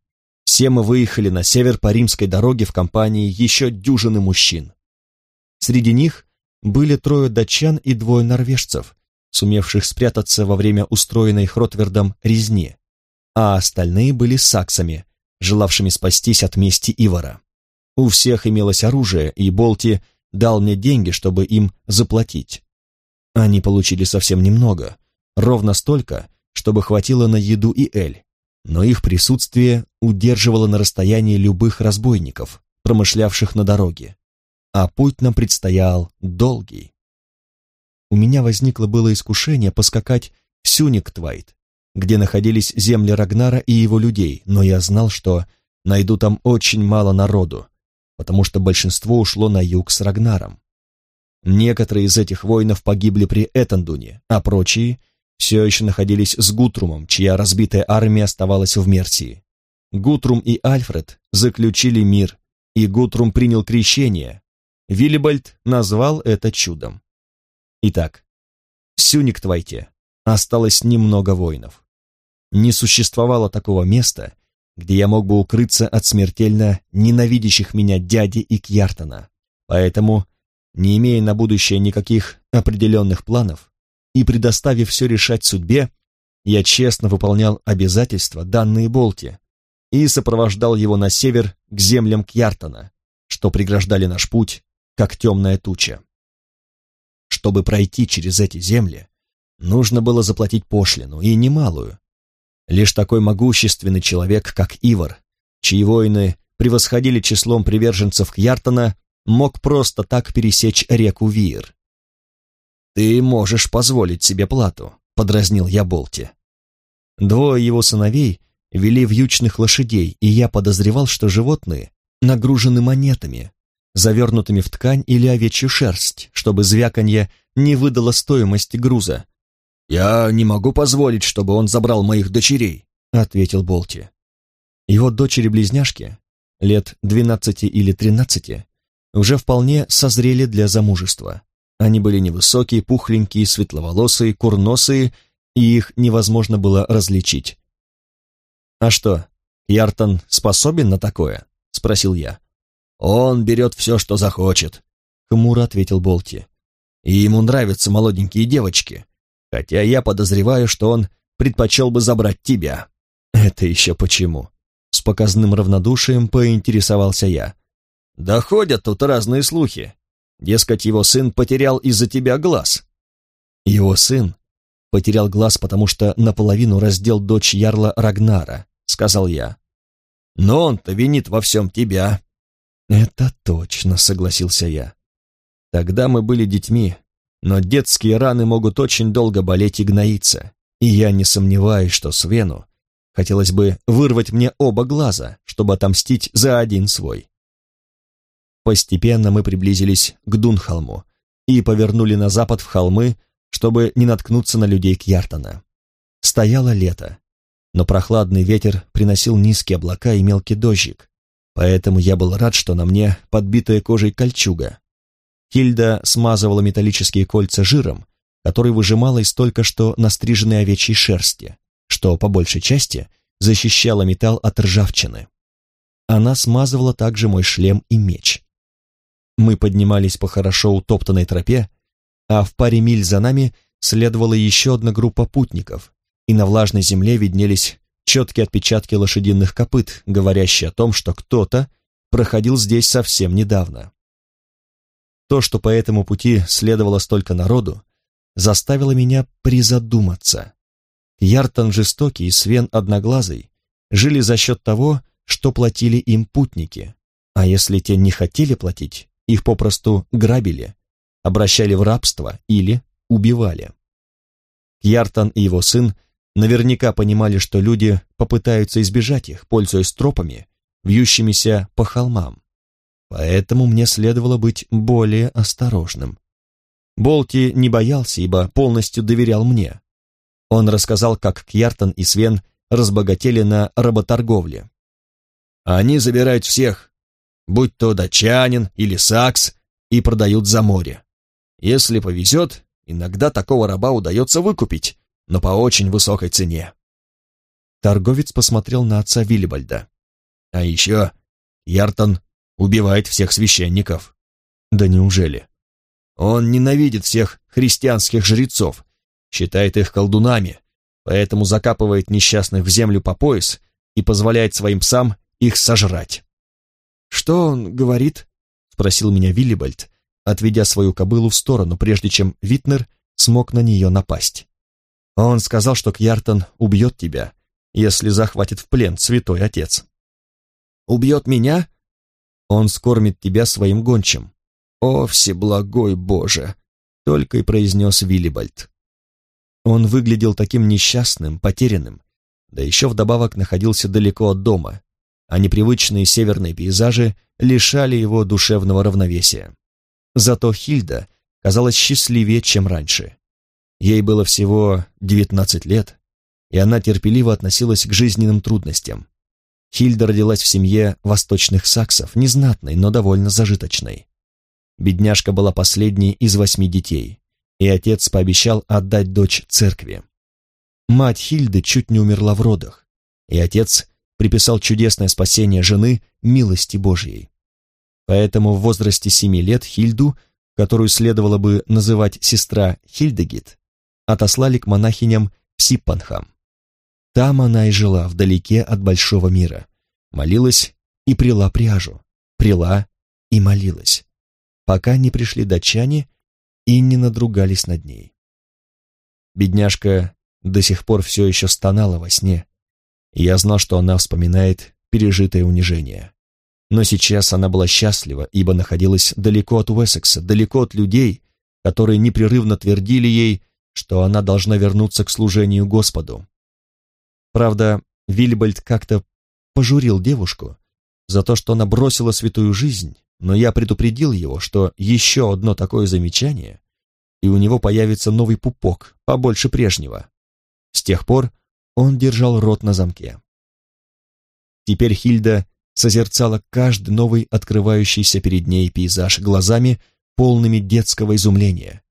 все мы выехали на север по римской дороге в компании еще дюжины мужчин. Среди них были трое датчан и двое норвежцев, сумевших спрятаться во время устроенной Хротвердом резни, а остальные были саксами, желавшими спастись от мести Ивара. У всех имелось оружие, и Болти дал мне деньги, чтобы им заплатить. Они получили совсем немного, ровно столько, чтобы хватило на еду и эль, но их присутствие удерживало на расстоянии любых разбойников, промышлявших на дороге. А путь нам предстоял долгий. У меня возникло было искушение поскакать в Сюниктвайт, где находились земли Рагнара и его людей, но я знал, что найду там очень мало народу, потому что большинство ушло на юг с Рагнаром. Некоторые из этих воинов погибли при Этандуне, а прочие все еще находились с Гутрумом, чья разбитая армия оставалась в Мерсии. Гутрум и Альфред заключили мир, и Гутрум принял крещение. Виллибальд назвал это чудом. Итак, в Сюниктвайте осталось немного воинов. Не существовало такого места, где я мог бы укрыться от смертельно ненавидящих меня дяди и Кьяртона. Поэтому не имея на будущее никаких определенных планов и предоставив все решать судьбе, я честно выполнял обязательства, данные Болти, и сопровождал его на север к землям Кьяртона, что преграждали наш путь, как темная туча. Чтобы пройти через эти земли, нужно было заплатить пошлину, и немалую. Лишь такой могущественный человек, как Ивар, чьи воины превосходили числом приверженцев Кьяртона, мог просто так пересечь реку Вир. «Ты можешь позволить себе плату», — подразнил я Болти. Двое его сыновей вели вьючных лошадей, и я подозревал, что животные нагружены монетами, завернутыми в ткань или овечью шерсть, чтобы звяканье не выдало стоимости груза. «Я не могу позволить, чтобы он забрал моих дочерей», — ответил Болти. Его дочери-близняшки, лет двенадцати или тринадцати, уже вполне созрели для замужества. Они были невысокие, пухленькие, светловолосые, курносые, и их невозможно было различить. «А что, Яртон способен на такое?» — спросил я. «Он берет все, что захочет», — хмуро ответил Болти. «И ему нравятся молоденькие девочки, хотя я подозреваю, что он предпочел бы забрать тебя». «Это еще почему?» С показным равнодушием поинтересовался я. Доходят тут разные слухи. Дескать, его сын потерял из-за тебя глаз. Его сын потерял глаз, потому что наполовину раздел дочь Ярла Рагнара, сказал я. Но он-то винит во всем тебя. Это точно, согласился я. Тогда мы были детьми, но детские раны могут очень долго болеть и гноиться, и я не сомневаюсь, что Свену хотелось бы вырвать мне оба глаза, чтобы отомстить за один свой. Постепенно мы приблизились к Дунхолму и повернули на запад в холмы, чтобы не наткнуться на людей Кьяртона. Стояло лето, но прохладный ветер приносил низкие облака и мелкий дождик, поэтому я был рад, что на мне подбитая кожей кольчуга. Хильда смазывала металлические кольца жиром, который выжимала из только что настриженной овечьей шерсти, что по большей части защищало металл от ржавчины. Она смазывала также мой шлем и меч. Мы поднимались по хорошо утоптанной тропе, а в паре миль за нами следовала еще одна группа путников, и на влажной земле виднелись четкие отпечатки лошадиных копыт, говорящие о том, что кто-то проходил здесь совсем недавно. То, что по этому пути следовало столько народу, заставило меня призадуматься. Яртон Жестокий и Свен Одноглазый жили за счет того, что платили им путники, а если те не хотели платить, их попросту грабили, обращали в рабство или убивали. Яртон и его сын наверняка понимали, что люди попытаются избежать их, пользуясь тропами, вьющимися по холмам. Поэтому мне следовало быть более осторожным. Болти не боялся, ибо полностью доверял мне. Он рассказал, как Кьяртон и Свен разбогатели на работорговле. Они забирают всех, будь то датчанин или сакс, и продают за море. Если повезет, иногда такого раба удается выкупить, но по очень высокой цене. Торговец посмотрел на отца Виллибальда. А еще Яртон убивает всех священников. Да неужели? Он ненавидит всех христианских жрецов, считает их колдунами, поэтому закапывает несчастных в землю по пояс и позволяет своим псам их сожрать. «Что он говорит?» — спросил меня Виллибальд, отведя свою кобылу в сторону, прежде чем Витнер смог на нее напасть. Он сказал, что Кьяртон убьет тебя, если захватит в плен святой отец. «Убьет меня?» Он скормит тебя своим гончим. «О, всеблагой Боже!» — только и произнес Виллибальд. Он выглядел таким несчастным, потерянным, да еще вдобавок находился далеко от дома, а непривычные северные пейзажи лишали его душевного равновесия. Зато Хильда казалась счастливее, чем раньше. Ей было всего 19 лет, и она терпеливо относилась к жизненным трудностям. Хильда родилась в семье восточных саксов, незнатной, но довольно зажиточной. Бедняжка была последней из восьми детей, и отец пообещал отдать дочь церкви. Мать Хильды чуть не умерла в родах, и отец приписал чудесное спасение жены милости Божьей. Поэтому в возрасте семи лет Хильду, которую следовало бы называть сестра Хильдегит, отослали к монахиням в Сиппанхам. Там она и жила, вдалеке от большого мира. Молилась и прила пряжу, прила и молилась, пока не пришли датчане и не надругались над ней. Бедняжка до сих пор все еще стонала во сне, я знал, что она вспоминает пережитое унижение. Но сейчас она была счастлива, ибо находилась далеко от Уэссекса, далеко от людей, которые непрерывно твердили ей, что она должна вернуться к служению Господу. Правда, Вильбальд как-то пожурил девушку за то, что она бросила святую жизнь, но я предупредил его, что еще одно такое замечание, и у него появится новый пупок, побольше прежнего. С тех пор он держал рот на замке. Теперь Хильда созерцала каждый новый открывающийся перед ней пейзаж глазами, полными детского изумления.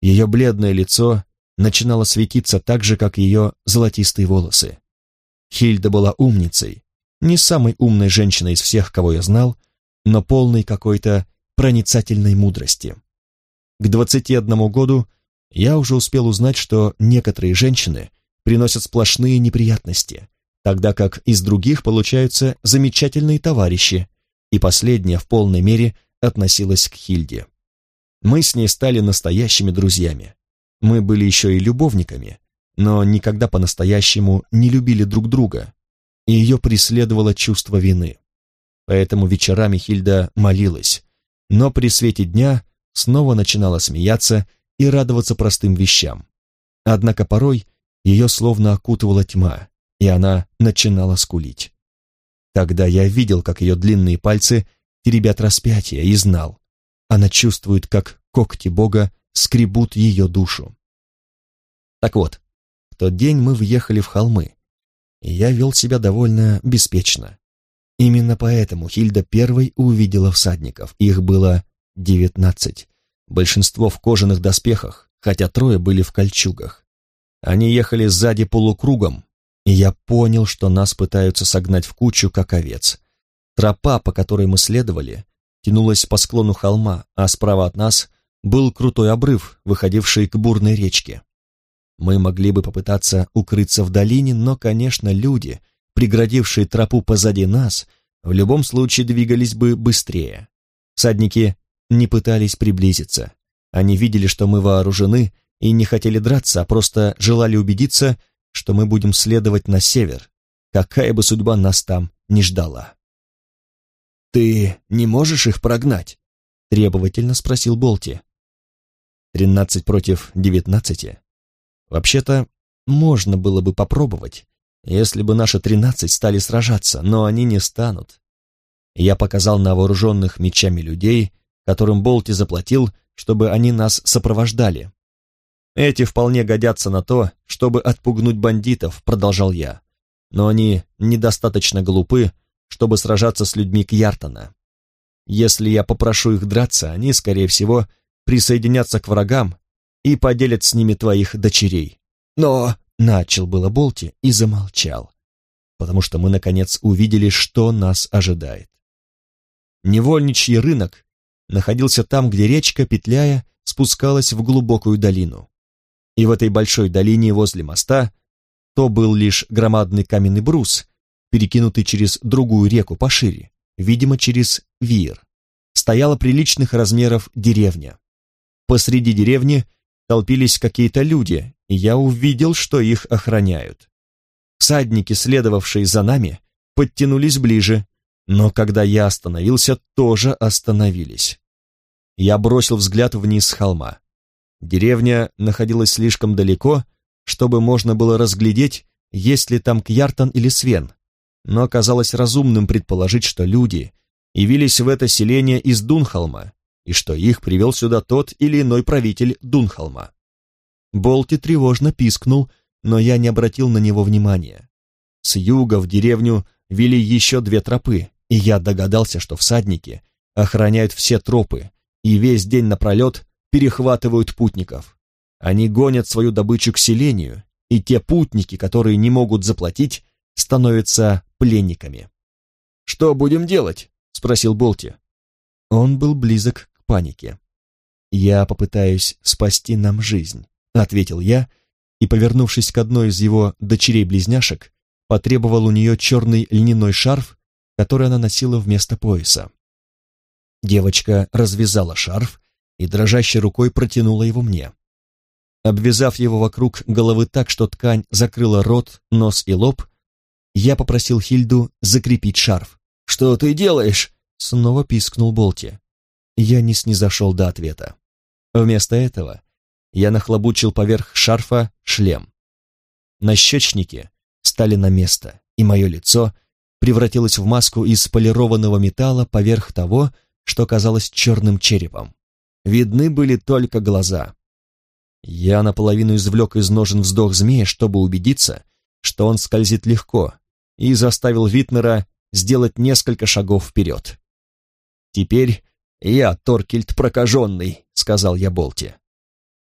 Ее бледное лицо начинало светиться так же, как ее золотистые волосы. Хильда была умницей, не самой умной женщиной из всех, кого я знал, но полной какой-то проницательной мудрости. К 21 году я уже успел узнать, что некоторые женщины приносят сплошные неприятности, тогда как из других получаются замечательные товарищи, и последняя в полной мере относилась к Хильде. Мы с ней стали настоящими друзьями. Мы были еще и любовниками, но никогда по-настоящему не любили друг друга, и ее преследовало чувство вины. Поэтому вечерами Хильда молилась, но при свете дня снова начинала смеяться и радоваться простым вещам. Однако порой ее словно окутывала тьма, и она начинала скулить. Тогда я видел, как ее длинные пальцы теребят распятие, и знал, она чувствует, как когти Бога скребут ее душу. Так вот, в тот день мы въехали в холмы, и я вел себя довольно беспечно. Именно поэтому Хильда первой увидела всадников, их было девятнадцать, большинство в кожаных доспехах, хотя трое были в кольчугах. Они ехали сзади полукругом, и я понял, что нас пытаются согнать в кучу, как овец. Тропа, по которой мы следовали, тянулась по склону холма, а справа от нас был крутой обрыв, выходивший к бурной речке. Мы могли бы попытаться укрыться в долине, но, конечно, люди, преградившие тропу позади нас, в любом случае двигались бы быстрее. Садники не пытались приблизиться. Они видели, что мы вооружены, и не хотели драться, а просто желали убедиться, что мы будем следовать на север, какая бы судьба нас там не ждала. «Ты не можешь их прогнать?» — требовательно спросил Болти. «Тринадцать против девятнадцати? Вообще-то, можно было бы попробовать, если бы наши тринадцать стали сражаться, но они не станут. Я показал на вооруженных мечами людей, которым Болти заплатил, чтобы они нас сопровождали. Эти вполне годятся на то, чтобы отпугнуть бандитов, продолжал я. Но они недостаточно глупы, чтобы сражаться с людьми Кьяртона. Если я попрошу их драться, они, скорее всего, присоединятся к врагам и поделят с ними твоих дочерей. Но начал было Болти и замолчал, потому что мы, наконец, увидели, что нас ожидает. Невольничий рынок находился там, где речка, петляя, спускалась в глубокую долину. И в этой большой долине возле моста то был лишь громадный каменный брус, перекинутый через другую реку пошире, видимо, через Вир. Стояла приличных размеров деревня. Посреди деревни толпились какие-то люди, и я увидел, что их охраняют. Всадники, следовавшие за нами, подтянулись ближе, но когда я остановился, тоже остановились. Я бросил взгляд вниз с холма. Деревня находилась слишком далеко, чтобы можно было разглядеть, есть ли там Кьяртан или Свен, но оказалось разумным предположить, что люди явились в это селение из Дунхолма, и что их привел сюда тот или иной правитель Дунхолма. Болти тревожно пискнул, но я не обратил на него внимания. С юга в деревню вели еще две тропы, и я догадался, что всадники охраняют все тропы и весь день напролет перехватывают путников. Они гонят свою добычу к селению, и те путники, которые не могут заплатить, становятся пленниками. «Что будем делать?» — спросил Болти. Он был близок панике. «Я попытаюсь спасти нам жизнь», — ответил я, и, повернувшись к одной из его дочерей-близняшек, потребовал у нее черный льняной шарф, который она носила вместо пояса. Девочка развязала шарф и дрожащей рукой протянула его мне. Обвязав его вокруг головы так, что ткань закрыла рот, нос и лоб, я попросил Хильду закрепить шарф. «Что ты делаешь?» — снова пискнул Болти. Я не снизошел до ответа. Вместо этого я нахлобучил поверх шарфа шлем. Нащечники стали на место, и мое лицо превратилось в маску из полированного металла поверх того, что казалось черным черепом. Видны были только глаза. Я наполовину извлек из ножен вздох змея, чтобы убедиться, что он скользит легко, и заставил Витнера сделать несколько шагов вперед. «Теперь я Торкельд прокаженный», — сказал я Болте.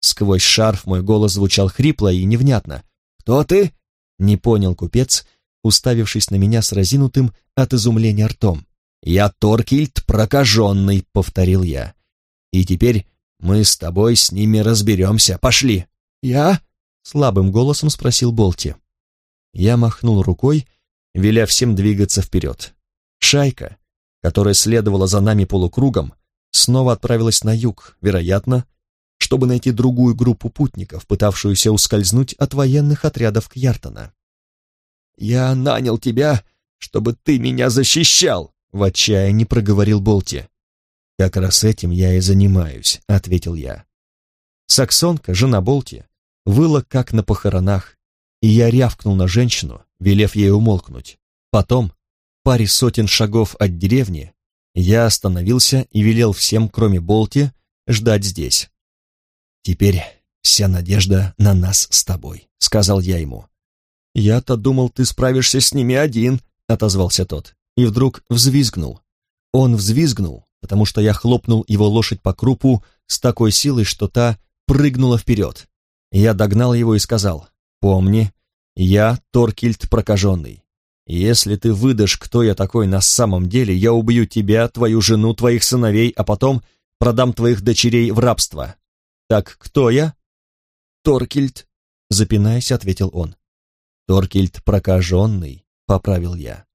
Сквозь шарф мой голос звучал хрипло и невнятно. «Кто ты?» — не понял купец, уставившись на меня с разинутым от изумления ртом. «Я Торкельд прокаженный», — повторил я. «И теперь мы с тобой с ними разберемся. Пошли!» «Я?» — слабым голосом спросил Болти. Я махнул рукой, веля всем двигаться вперед. Шайка, которая следовала за нами полукругом, снова отправилась на юг, вероятно, чтобы найти другую группу путников, пытавшуюся ускользнуть от военных отрядов Кьяртона. «Я нанял тебя, чтобы ты меня защищал!» — в отчаянии проговорил Болти. «Как раз этим я и занимаюсь», — ответил я. Саксонка, жена Болти, выла как на похоронах, и я рявкнул на женщину, велев ей умолкнуть. Потом, паре сотен шагов от деревни, я остановился и велел всем, кроме Болти, ждать здесь. «Теперь вся надежда на нас с тобой», — сказал я ему. «Я-то думал, ты справишься с ними один», — отозвался тот, и вдруг взвизгнул. Он взвизгнул, потому что я хлопнул его лошадь по крупу с такой силой, что та прыгнула вперед. Я догнал его и сказал, «Помни, Я Торкильд прокаженный. Если ты выдашь, кто я такой на самом деле, я убью тебя, твою жену, твоих сыновей, а потом продам твоих дочерей в рабство. Так кто я? Торкильд, запинаясь, ответил он. Торкильд прокаженный, поправил я.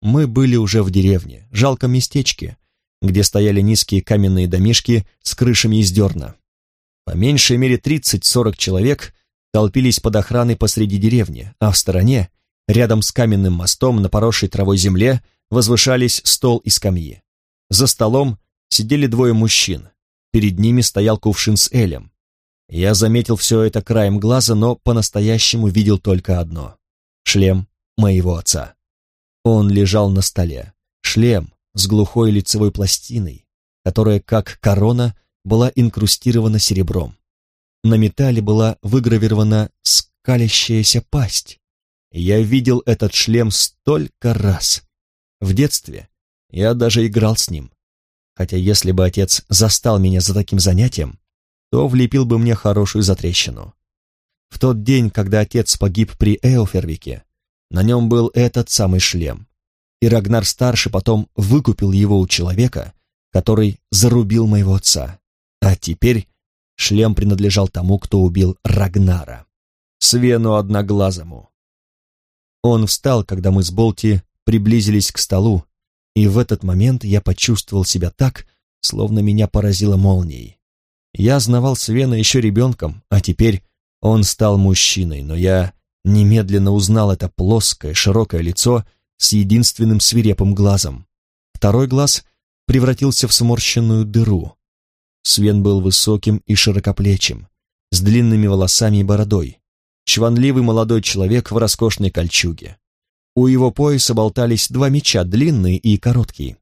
Мы были уже в деревне, жалком местечке, где стояли низкие каменные домишки с крышами из дерна. По меньшей мере 30-40 человек толпились под охраной посреди деревни, а в стороне, рядом с каменным мостом на поросшей травой земле, возвышались стол и скамьи. За столом сидели двое мужчин. Перед ними стоял кувшин с элем. Я заметил все это краем глаза, но по-настоящему видел только одно — шлем моего отца. Он лежал на столе. Шлем с глухой лицевой пластиной, которая, как корона, была инкрустирована серебром. На металле была выгравирована скалящаяся пасть. Я видел этот шлем столько раз. В детстве я даже играл с ним. Хотя если бы отец застал меня за таким занятием, то влепил бы мне хорошую затрещину. В тот день, когда отец погиб при Эофервике, на нем был этот самый шлем. И Рагнар-старший потом выкупил его у человека, который зарубил моего отца. А теперь шлем принадлежал тому, кто убил Рагнара, Свену Одноглазому. Он встал, когда мы с Болти приблизились к столу, и в этот момент я почувствовал себя так, словно меня поразило молнией. Я знавал Свена еще ребенком, а теперь он стал мужчиной, но я немедленно узнал это плоское, широкое лицо с единственным свирепым глазом. Второй глаз превратился в сморщенную дыру, Свен был высоким и широкоплечим, с длинными волосами и бородой. Чванливый молодой человек в роскошной кольчуге. У его пояса болтались два меча, длинные и короткие.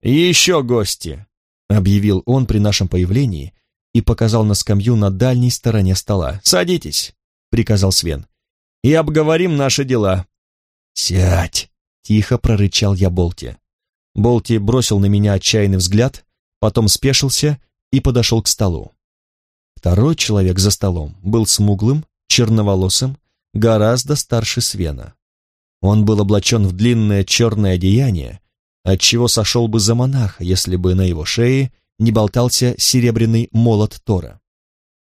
«Еще гости!» — объявил он при нашем появлении и показал на скамью на дальней стороне стола. «Садитесь!» — приказал Свен. «И обговорим наши дела». «Сядь!» — тихо прорычал я Болти. Болти бросил на меня отчаянный взгляд, потом спешился и подошел к столу. Второй человек за столом был смуглым, черноволосым, гораздо старше Свена. Он был облачен в длинное черное одеяние, отчего сошел бы за монаха, если бы на его шее не болтался серебряный молот Тора.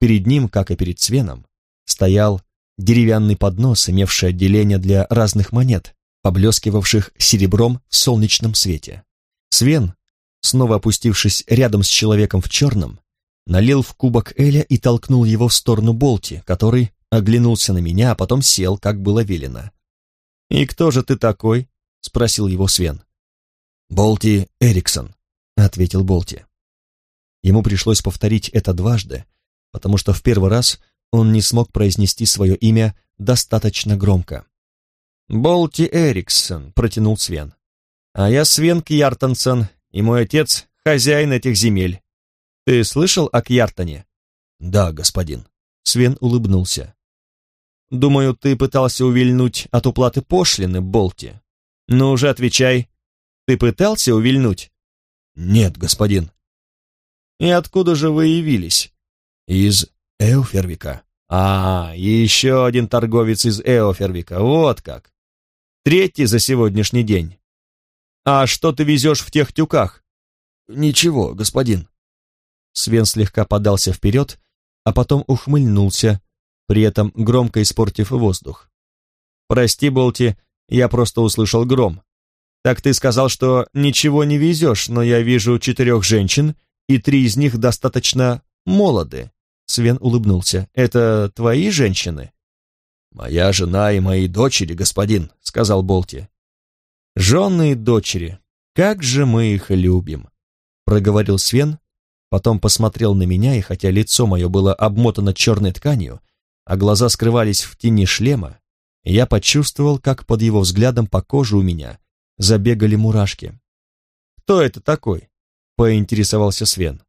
Перед ним, как и перед Свеном, стоял деревянный поднос, имевший отделение для разных монет, поблескивавших серебром в солнечном свете. Свен снова опустившись рядом с человеком в черном, налил в кубок Эля и толкнул его в сторону Болти, который оглянулся на меня, а потом сел, как было велено. «И кто же ты такой?» — спросил его Свен. «Болти Эриксон», — ответил Болти. Ему пришлось повторить это дважды, потому что в первый раз он не смог произнести свое имя достаточно громко. «Болти Эриксон», — протянул Свен. «А я Свен Кьяртансен, и мой отец — хозяин этих земель. Ты слышал о Кьяртоне?» «Да, господин». Свен улыбнулся. «Думаю, ты пытался увильнуть от уплаты пошлины, Болти. Ну уже отвечай, ты пытался увильнуть?» «Нет, господин». «И откуда же вы явились?» «Из Эофервика». «А, еще один торговец из Эофервика, вот как. Третий за сегодняшний день. «А что ты везешь в тех тюках?» «Ничего, господин». Свен слегка подался вперед, а потом ухмыльнулся, при этом громко испортив воздух. «Прости, Болти, я просто услышал гром. Так ты сказал, что ничего не везешь, но я вижу четырех женщин, и три из них достаточно молоды». Свен улыбнулся. «Это твои женщины?» «Моя жена и мои дочери, господин», — сказал Болти. «Жены и дочери, как же мы их любим!» Проговорил Свен, потом посмотрел на меня, и хотя лицо мое было обмотано черной тканью, а глаза скрывались в тени шлема, я почувствовал, как под его взглядом по коже у меня забегали мурашки. «Кто это такой?» — поинтересовался Свен.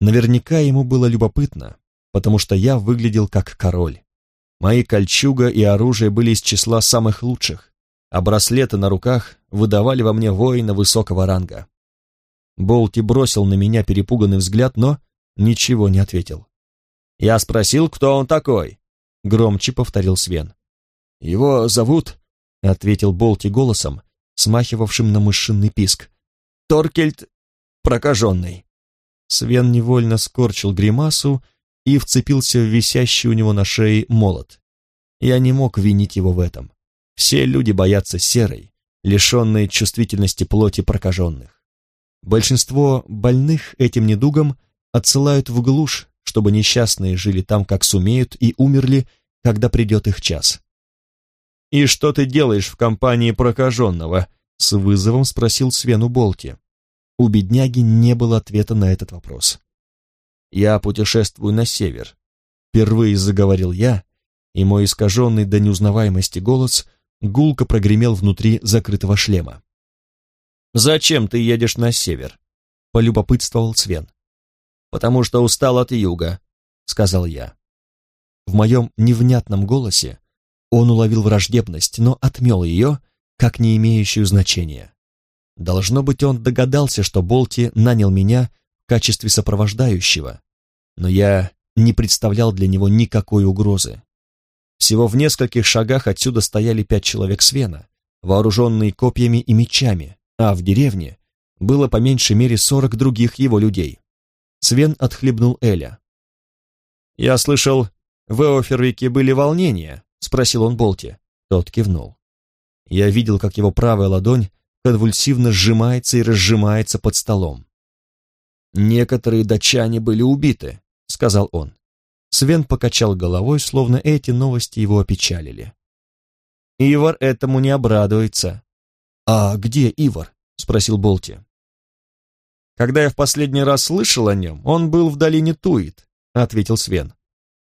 Наверняка ему было любопытно, потому что я выглядел как король. Мои кольчуга и оружие были из числа самых лучших а браслеты на руках выдавали во мне воина высокого ранга. Болти бросил на меня перепуганный взгляд, но ничего не ответил. Я спросил, кто он такой. — громче повторил Свен. «Его зовут...» — ответил Болти голосом, смахивавшим на мышиный писк. «Торкельд прокаженный». Свен невольно скорчил гримасу и вцепился в висящий у него на шее молот. Я не мог винить его в этом. Все люди боятся серой, лишенной чувствительности плоти прокаженных. Большинство больных этим недугом отсылают в глушь, чтобы несчастные жили там, как сумеют, и умерли, когда придет их час. «И что ты делаешь в компании прокаженного?» — с вызовом спросил Свену Болти. У бедняги не было ответа на этот вопрос. «Я путешествую на север», — впервые заговорил я, и мой искаженный до неузнаваемости голос гулко прогремел внутри закрытого шлема. «Зачем ты едешь на север?» — полюбопытствовал Свен. «Потому что устал от юга», — сказал я. В моем невнятном голосе он уловил враждебность, но отмел ее, как не имеющую значения. Должно быть, он догадался, что Болти нанял меня в качестве сопровождающего, но я не представлял для него никакой угрозы. Всего в нескольких шагах отсюда стояли пять человек Свена, вооруженные копьями и мечами, а в деревне было по меньшей мере сорок других его людей. Свен отхлебнул Эля. «Я слышал, в Эофервике были волнения», — спросил он Болти. Тот кивнул. Я видел, как его правая ладонь конвульсивно сжимается и разжимается под столом. «Некоторые датчане были убиты», — сказал он. Свен покачал головой, словно эти новости его опечалили. «Ивар этому не обрадуется. «А где Ивар?» — спросил Болти. «Когда я в последний раз слышал о нем, он был в долине Туит», — ответил Свен.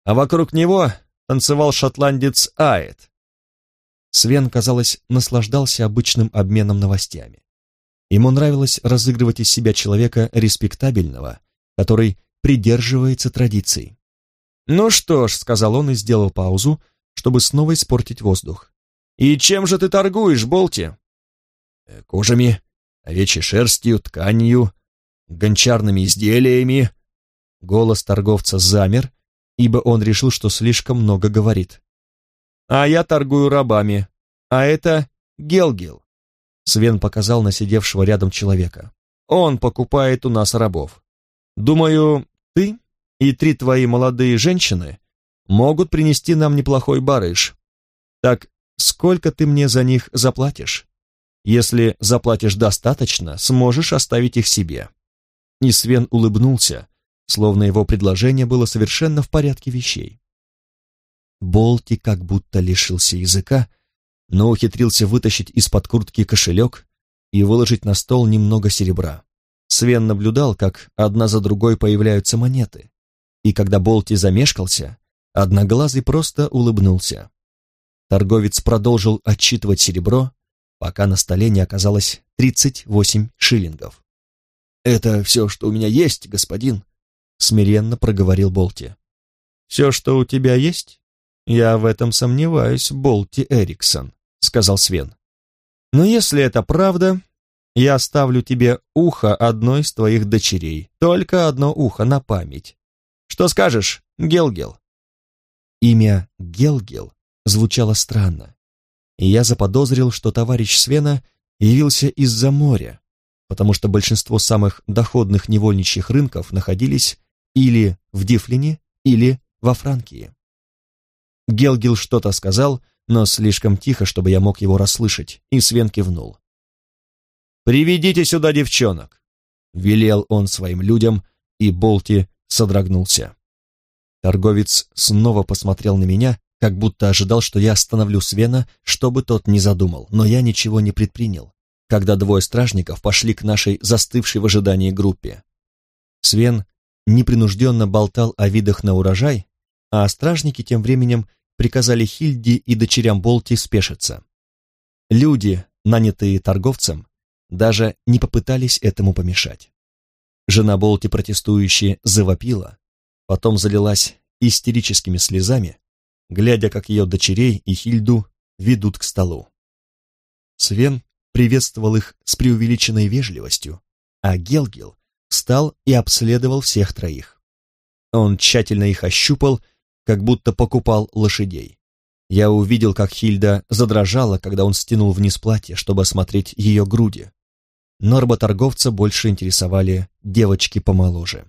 «А вокруг него танцевал шотландец Аэт». Свен, казалось, наслаждался обычным обменом новостями. Ему нравилось разыгрывать из себя человека респектабельного, который придерживается традиций. «Ну что ж», — сказал он и сделал паузу, чтобы снова испортить воздух. «И чем же ты торгуешь, Болти?» Кожами, овечьей шерстью, тканью, гончарными изделиями. Голос торговца замер, ибо он решил, что слишком много говорит. «А я торгую рабами, а это Гелгил». Свен показал на сидевшего рядом человека. «Он покупает у нас рабов. Думаю, ты и три твои молодые женщины могут принести нам неплохой барыш. Так сколько ты мне за них заплатишь?» Если заплатишь достаточно, сможешь оставить их себе». И Свен улыбнулся, словно его предложение было совершенно в порядке вещей. Болти как будто лишился языка, но ухитрился вытащить из-под куртки кошелек и выложить на стол немного серебра. Свен наблюдал, как одна за другой появляются монеты, и когда Болти замешкался, одноглазый просто улыбнулся. Торговец продолжил отчитывать серебро, пока на столе не оказалось тридцать восемь шиллингов. «Это все, что у меня есть, господин», — смиренно проговорил Болти. «Все, что у тебя есть? Я в этом сомневаюсь, Болти Эриксон», — сказал Свен. «Но если это правда, я оставлю тебе ухо одной из твоих дочерей, только одно ухо на память. Что скажешь, Гелгел?» Имя Гелгел звучало странно и я заподозрил, что товарищ Свена явился из-за моря, потому что большинство самых доходных невольничьих рынков находились или в Дифлине, или во Франкии. Гелгил что-то сказал, но слишком тихо, чтобы я мог его расслышать, и Свен кивнул. «Приведите сюда девчонок!» — велел он своим людям, и Болти содрогнулся. Торговец снова посмотрел на меня, как будто ожидал, что я остановлю Свена, чтобы тот не задумал, но я ничего не предпринял, когда двое стражников пошли к нашей застывшей в ожидании группе. Свен непринужденно болтал о видах на урожай, а стражники тем временем приказали Хильде и дочерям Болти спешиться. Люди, нанятые торговцем, даже не попытались этому помешать. Жена Болти протестующая завопила, потом залилась истерическими слезами, глядя, как ее дочерей и Хильду ведут к столу. Свен приветствовал их с преувеличенной вежливостью, а Гелгил встал и обследовал всех троих. Он тщательно их ощупал как будто покупал лошадей. Я увидел, как Хильда задрожала, когда он стянул вниз платье, чтобы осмотреть ее груди. Но работорговца больше интересовали девочки помоложе.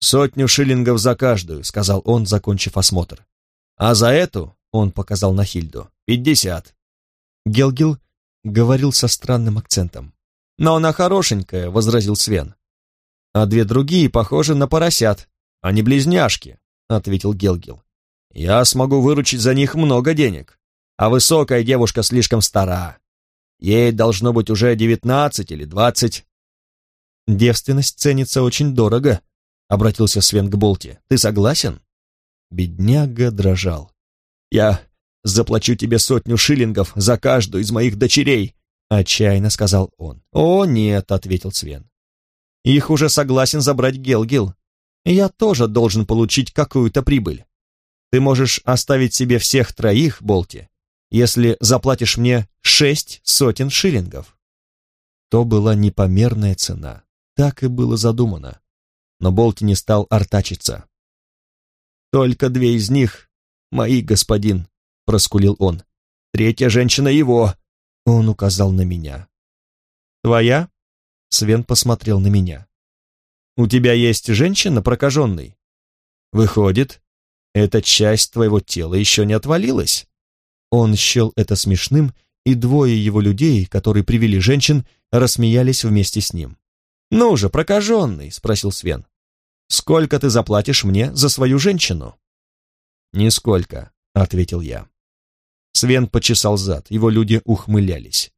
«Сотню шиллингов за каждую», — сказал он, закончив осмотр. «А за эту», — он показал на Хильду, — «пятьдесят». Гелгил говорил со странным акцентом. «Но она хорошенькая», — возразил Свен. «А две другие похожи на поросят, а не близняшки», — ответил Гелгил. «Я смогу выручить за них много денег, а высокая девушка слишком стара. Ей должно быть уже девятнадцать или двадцать». «Девственность ценится очень дорого», — обратился Свен к Болте. «Ты согласен?» Бедняга дрожал. «Я заплачу тебе сотню шиллингов за каждую из моих дочерей», — отчаянно сказал он. «О, нет», — ответил Свен. «Их уже согласен забрать Гелгил. Я тоже должен получить какую-то прибыль. Ты можешь оставить себе всех троих, Болти, если заплатишь мне шесть сотен шиллингов». То была непомерная цена. Так и было задумано но Болти не стал артачиться. «Только две из них мои, господин», — проскулил он. «Третья женщина его», — он указал на меня. «Твоя?» — Свен посмотрел на меня. «У тебя есть женщина, прокаженный?» «Выходит, эта часть твоего тела еще не отвалилась?» Он счел это смешным, и двое его людей, которые привели женщин, рассмеялись вместе с ним. «Ну же, прокаженный», — спросил Свен. «Сколько ты заплатишь мне за свою женщину?» «Нисколько», — ответил я. Свен почесал зад, его люди ухмылялись.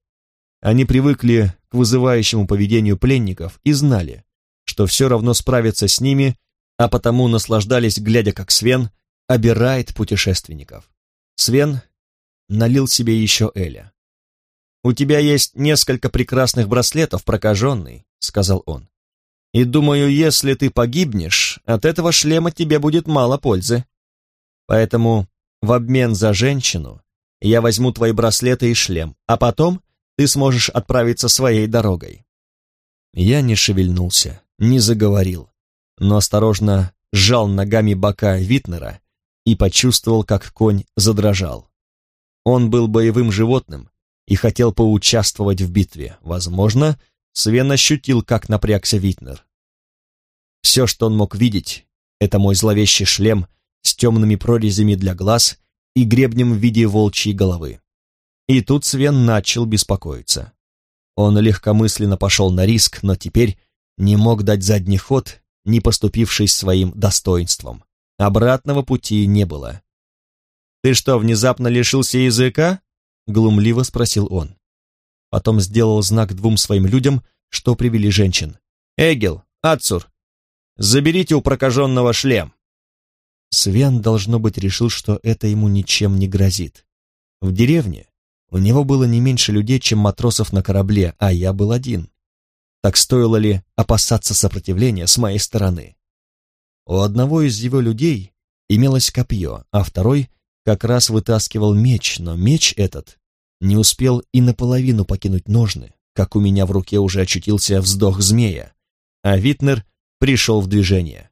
Они привыкли к вызывающему поведению пленников и знали, что все равно справятся с ними, а потому наслаждались, глядя, как Свен обирает путешественников. Свен налил себе еще Эля. «У тебя есть несколько прекрасных браслетов, прокаженный», — сказал он. «И думаю, если ты погибнешь, от этого шлема тебе будет мало пользы. Поэтому в обмен за женщину я возьму твои браслеты и шлем, а потом ты сможешь отправиться своей дорогой». Я не шевельнулся, не заговорил, но осторожно сжал ногами бока Витнера и почувствовал, как конь задрожал. Он был боевым животным, и хотел поучаствовать в битве. Возможно, Свен ощутил, как напрягся Витнер. Все, что он мог видеть, это мой зловещий шлем с темными прорезями для глаз и гребнем в виде волчьей головы. И тут Свен начал беспокоиться. Он легкомысленно пошел на риск, но теперь не мог дать задний ход, не поступившись своим достоинством. Обратного пути не было. «Ты что, внезапно лишился языка?» глумливо спросил он. Потом сделал знак двум своим людям, что привели женщин. «Эгел, Ацур, заберите у прокаженного шлем!» Свен, должно быть, решил, что это ему ничем не грозит. В деревне у него было не меньше людей, чем матросов на корабле, а я был один. Так стоило ли опасаться сопротивления с моей стороны? У одного из его людей имелось копье, а второй как раз вытаскивал меч, но меч этот не успел и наполовину покинуть ножны, как у меня в руке уже очутился вздох змея, а Витнер пришел в движение.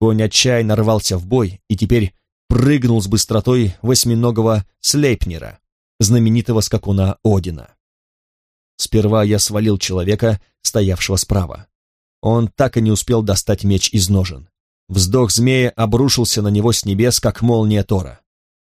Конь отчаянно рвался в бой и теперь прыгнул с быстротой восьминогого Слейпнера, знаменитого скакуна Одина. Сперва я свалил человека, стоявшего справа. Он так и не успел достать меч из ножен. Вздох змея обрушился на него с небес, как молния Тора.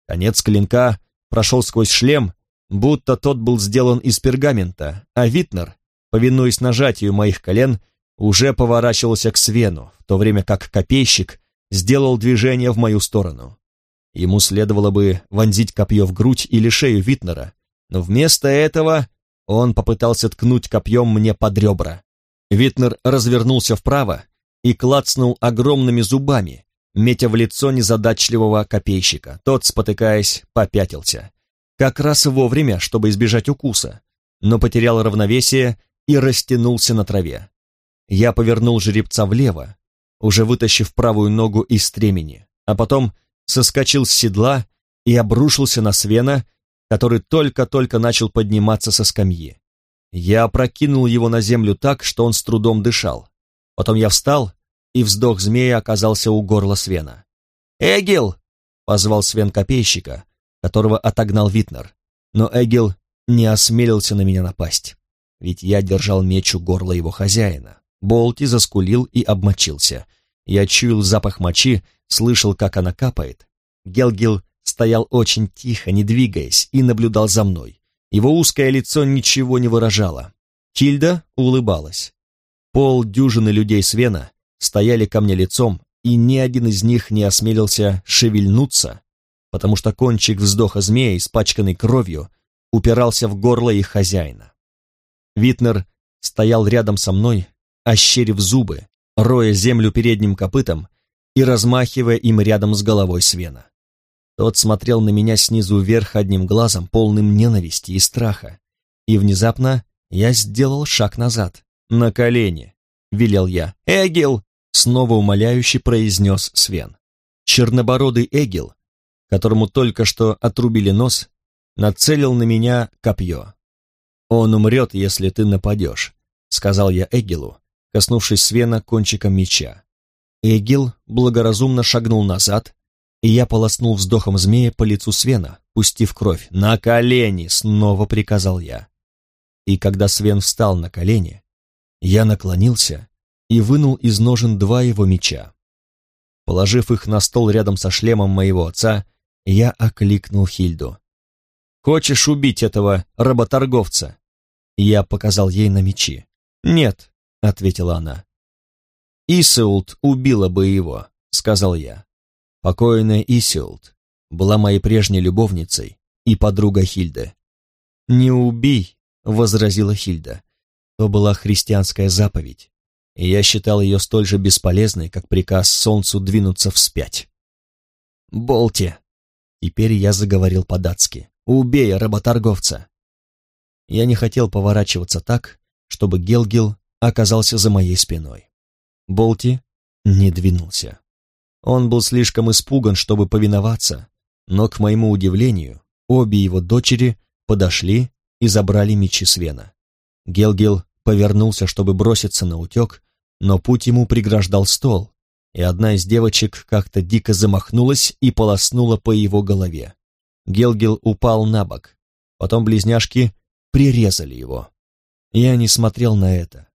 Конец клинка прошел сквозь шлем, будто тот был сделан из пергамента, а Витнер, повинуясь нажатию моих колен, уже поворачивался к Свену, в то время как копейщик сделал движение в мою сторону. Ему следовало бы вонзить копье в грудь или шею Витнера, но вместо этого он попытался ткнуть копьем мне под ребра. Витнер развернулся вправо и клацнул огромными зубами, метя в лицо незадачливого копейщика. Тот, спотыкаясь, попятился. Как раз вовремя, чтобы избежать укуса, но потерял равновесие и растянулся на траве. Я повернул жеребца влево, уже вытащив правую ногу из стремени, а потом соскочил с седла и обрушился на Свена, который только-только начал подниматься со скамьи. Я опрокинул его на землю так, что он с трудом дышал. Потом я встал и вздох змея оказался у горла Свена. «Эгил!» — позвал Свен копейщика, которого отогнал Витнер. Но Эгил не осмелился на меня напасть, ведь я держал меч у горла его хозяина. Болти заскулил и обмочился. Я чуял запах мочи, слышал, как она капает. Гелгил стоял очень тихо, не двигаясь, и наблюдал за мной. Его узкое лицо ничего не выражало. Хильда улыбалась. Пол дюжины людей Свена стояли ко мне лицом, и ни один из них не осмелился шевельнуться, потому что кончик вздоха змея, испачканный кровью, упирался в горло их хозяина. Витнер стоял рядом со мной, ощерив зубы, роя землю передним копытом и размахивая им рядом с головой Свена. Тот смотрел на меня снизу вверх одним глазом, полным ненависти и страха, и внезапно я сделал шаг назад. «На колени!» — велел я. «Эгил!» — снова умоляюще произнес Свен. Чернобородый Эгил, которому только что отрубили нос, нацелил на меня копье. «Он умрет, если ты нападешь», — сказал я Эгилу, коснувшись Свена кончиком меча. Эгил благоразумно шагнул назад, и я полоснул вздохом змея по лицу Свена, пустив кровь. «На колени!» — снова приказал я. И когда Свен встал на колени, я наклонился и вынул из ножен два его меча. Положив их на стол рядом со шлемом моего отца, я окликнул Хильду. «Хочешь убить этого работорговца?» Я показал ей на мечи. «Нет», — ответила она. «Исеулт убила бы его», — сказал я. Покойная Исеулт была моей прежней любовницей и подругой Хильды. «Не убей», — возразила Хильда. То была христианская заповедь, и я считал ее столь же бесполезной, как приказ солнцу двинуться вспять. «Болти!» Теперь я заговорил по-датски. «Убей работорговца!» Я не хотел поворачиваться так, чтобы Гелгил оказался за моей спиной. Болти не двинулся. Он был слишком испуган, чтобы повиноваться, но, к моему удивлению, обе его дочери подошли и забрали мечи Свена. Гелгил повернулся, чтобы броситься на утек, но путь ему преграждал стол, и одна из девочек как-то дико замахнулась и полоснула по его голове. Гелгил упал на бок, потом близняшки прирезали его. Я не смотрел на это,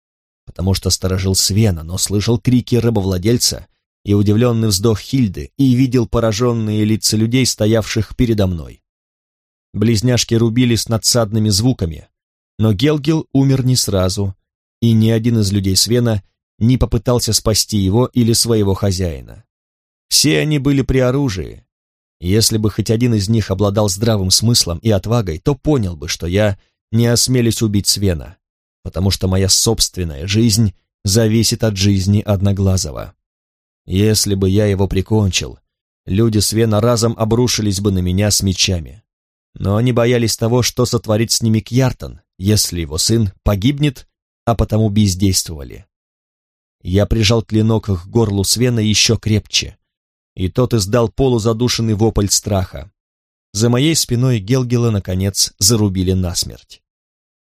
потому что сторожил Свена, но слышал крики рабовладельца и удивленный вздох Хильды и видел пораженные лица людей, стоявших передо мной. Близняшки рубили с надсадными звуками, но Гелгил умер не сразу, и ни один из людей Свена не попытался спасти его или своего хозяина. Все они были при оружии. Если бы хоть один из них обладал здравым смыслом и отвагой, то понял бы, что я не осмелюсь убить Свена, потому что моя собственная жизнь зависит от жизни Одноглазого. Если бы я его прикончил, люди Свена разом обрушились бы на меня с мечами. Но они боялись того, что сотворит с ними Кьяртон, если его сын погибнет, а потому бездействовали. Я прижал клинок к горлу Свена еще крепче, и тот издал полузадушенный вопль страха. За моей спиной Гелгела, наконец, зарубили насмерть.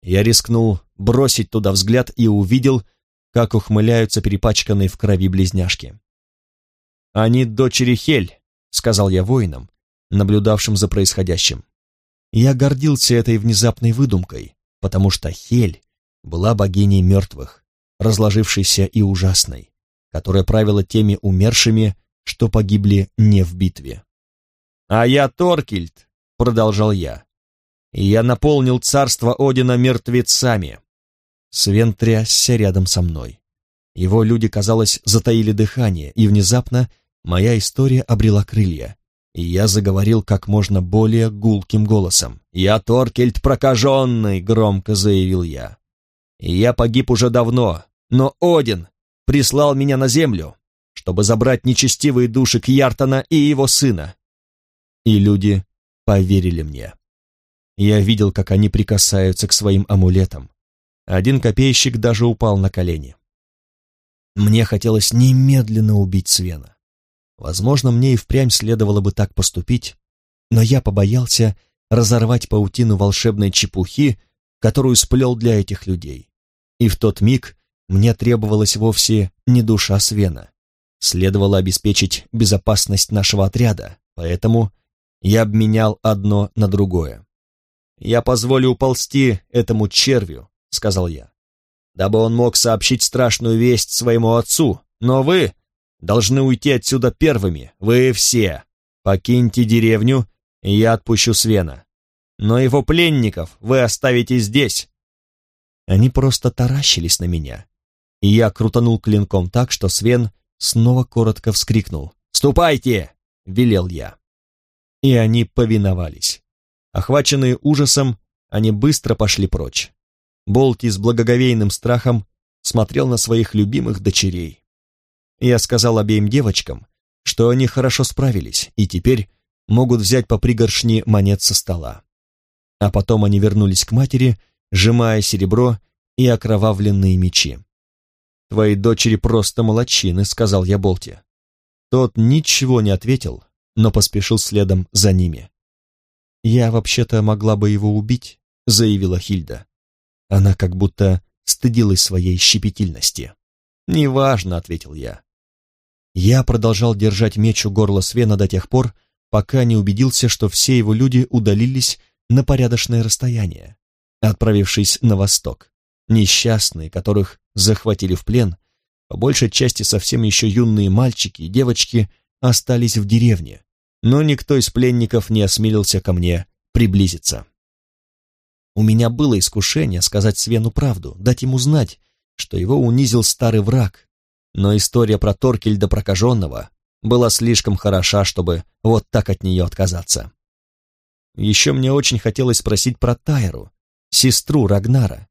Я рискнул бросить туда взгляд и увидел, как ухмыляются перепачканные в крови близняшки. «Они дочери Хель», — сказал я воинам, наблюдавшим за происходящим. Я гордился этой внезапной выдумкой, потому что Хель была богиней мертвых, разложившейся и ужасной, которая правила теми умершими, что погибли не в битве. «А я Торкельд», — продолжал я, — «и я наполнил царство Одина мертвецами». Свен трясся рядом со мной. Его люди, казалось, затаили дыхание, и внезапно моя история обрела крылья, и я заговорил как можно более гулким голосом. «Я Торкельд прокаженный!» — громко заявил я. «И я погиб уже давно, но Один прислал меня на землю, чтобы забрать нечестивые души Кьяртона и его сына. И люди поверили мне. Я видел, как они прикасаются к своим амулетам. Один копейщик даже упал на колени. Мне хотелось немедленно убить Свена. Возможно, мне и впрямь следовало бы так поступить, но я побоялся разорвать паутину волшебной чепухи, которую сплел для этих людей. И в тот миг мне требовалась вовсе не душа Свена. следовало обеспечить безопасность нашего отряда, поэтому я обменял одно на другое. «Я позволю уползти этому червю», — сказал я, «дабы он мог сообщить страшную весть своему отцу, но вы должны уйти отсюда первыми, вы все. Покиньте деревню, и я отпущу Свена. Но его пленников вы оставите здесь». Они просто таращились на меня, и я крутанул клинком так, что Свен снова коротко вскрикнул. «Ступайте!» — велел я. И они повиновались. Охваченные ужасом, они быстро пошли прочь. Болти с благоговейным страхом смотрел на своих любимых дочерей. Я сказал обеим девочкам, что они хорошо справились и теперь могут взять по пригоршни монет со стола. А потом они вернулись к матери, сжимая серебро и окровавленные мечи. «Твои дочери просто молодчины», — сказал я Болти. Тот ничего не ответил, но поспешил следом за ними. «Я вообще-то могла бы его убить», — заявила Хильда. Она как будто стыдилась своей щепетильности. «Неважно», — ответил я. Я продолжал держать меч у горла Свена до тех пор, пока не убедился, что все его люди удалились на порядочное расстояние, отправившись на восток. Несчастные, которых захватили в плен, по большей части совсем еще юные мальчики и девочки остались в деревне, но никто из пленников не осмелился ко мне приблизиться. У меня было искушение сказать Свену правду, дать ему знать, что его унизил старый враг, но история про Торкельда прокаженного была слишком хороша, чтобы вот так от нее отказаться. Еще мне очень хотелось спросить про Тайру, сестру Рагнара,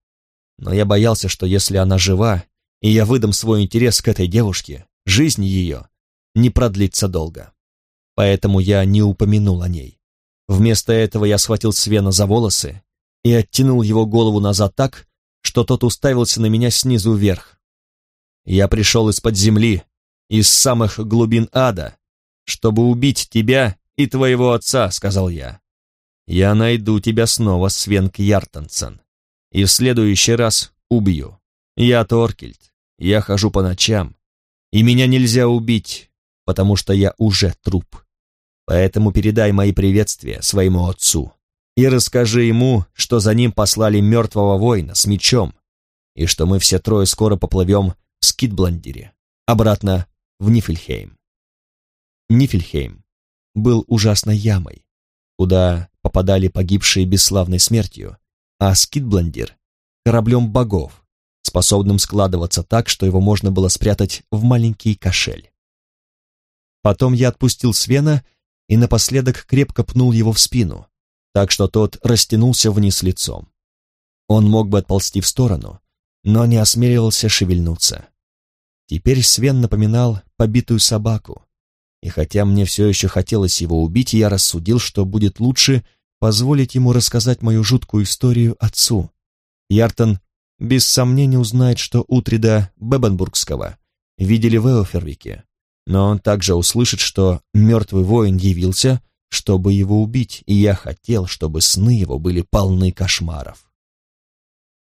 но я боялся, что если она жива, и я выдам свой интерес к этой девушке, жизнь ее не продлится долго. Поэтому я не упомянул о ней. Вместо этого я схватил Свена за волосы и оттянул его голову назад так, что тот уставился на меня снизу вверх. Я пришел из-под земли, из самых глубин ада, чтобы убить тебя и твоего отца, сказал я. Я найду тебя снова, Свенк Яртансен, и в следующий раз убью. Я Торкельд, я хожу по ночам, и меня нельзя убить, потому что я уже труп. Поэтому передай мои приветствия своему отцу и расскажи ему, что за ним послали мертвого воина с мечом, и что мы все трое скоро поплывем в Скидбландере, обратно в Нифельхейм. Нифельхейм был ужасной ямой, куда попадали погибшие бесславной смертью, а Скидбландер — кораблем богов, способным складываться так, что его можно было спрятать в маленький кошель. Потом я отпустил Свена и напоследок крепко пнул его в спину, так что тот растянулся вниз лицом. Он мог бы отползти в сторону, но не осмеливался шевельнуться. Теперь Свен напоминал побитую собаку, и хотя мне все еще хотелось его убить, я рассудил, что будет лучше позволить ему рассказать мою жуткую историю отцу. Яртон без сомнения узнает, что Утрида Бебенбургского видели в Эофервике, но он также услышит, что мертвый воин явился, чтобы его убить, и я хотел, чтобы сны его были полны кошмаров.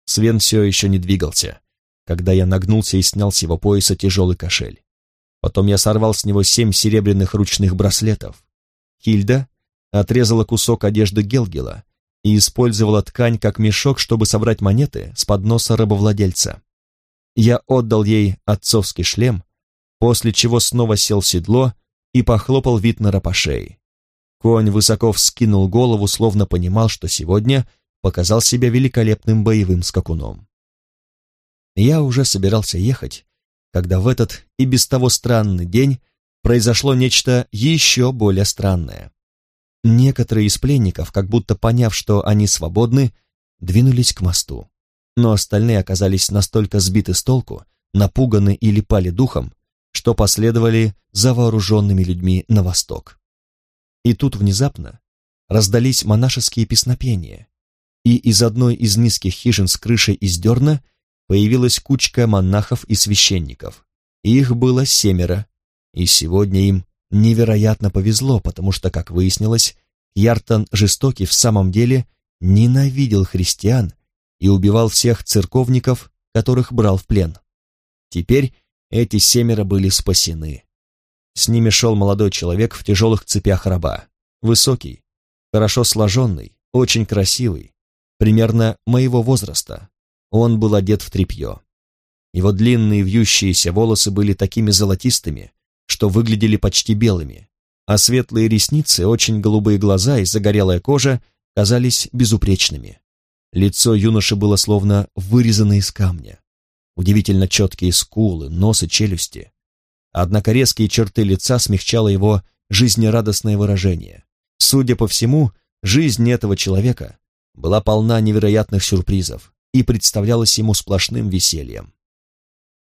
Свен все еще не двигался, когда я нагнулся и снял с его пояса тяжелый кошель. Потом я сорвал с него семь серебряных ручных браслетов. Хильда отрезала кусок одежды Гелгела и использовала ткань как мешок, чтобы собрать монеты с подноса рабовладельца. Я отдал ей отцовский шлем, после чего снова сел в седло и похлопал Витнера по шее. Конь высоко вскинул голову, словно понимал, что сегодня показал себя великолепным боевым скакуном. Я уже собирался ехать, когда в этот и без того странный день произошло нечто еще более странное. Некоторые из пленников, как будто поняв, что они свободны, двинулись к мосту. Но остальные оказались настолько сбиты с толку, напуганы или пали духом, что последовали за вооруженными людьми на восток. И тут внезапно раздались монашеские песнопения, и из одной из низких хижин с крышей из дерна появилась кучка монахов и священников. Их было семеро, и сегодня им невероятно повезло, потому что, как выяснилось, Яртон жестокий в самом деле ненавидел христиан и убивал всех церковников, которых брал в плен. Теперь эти семеро были спасены, С ними шел молодой человек в тяжелых цепях раба. Высокий, хорошо сложенный, очень красивый, примерно моего возраста. Он был одет в тряпье. Его длинные вьющиеся волосы были такими золотистыми, что выглядели почти белыми, а светлые ресницы, очень голубые глаза и загорелая кожа казались безупречными. Лицо юноши было словно вырезано из камня. Удивительно четкие скулы, нос и челюсти. Однако резкие черты лица смягчало его жизнерадостное выражение. Судя по всему, жизнь этого человека была полна невероятных сюрпризов и представлялась ему сплошным весельем.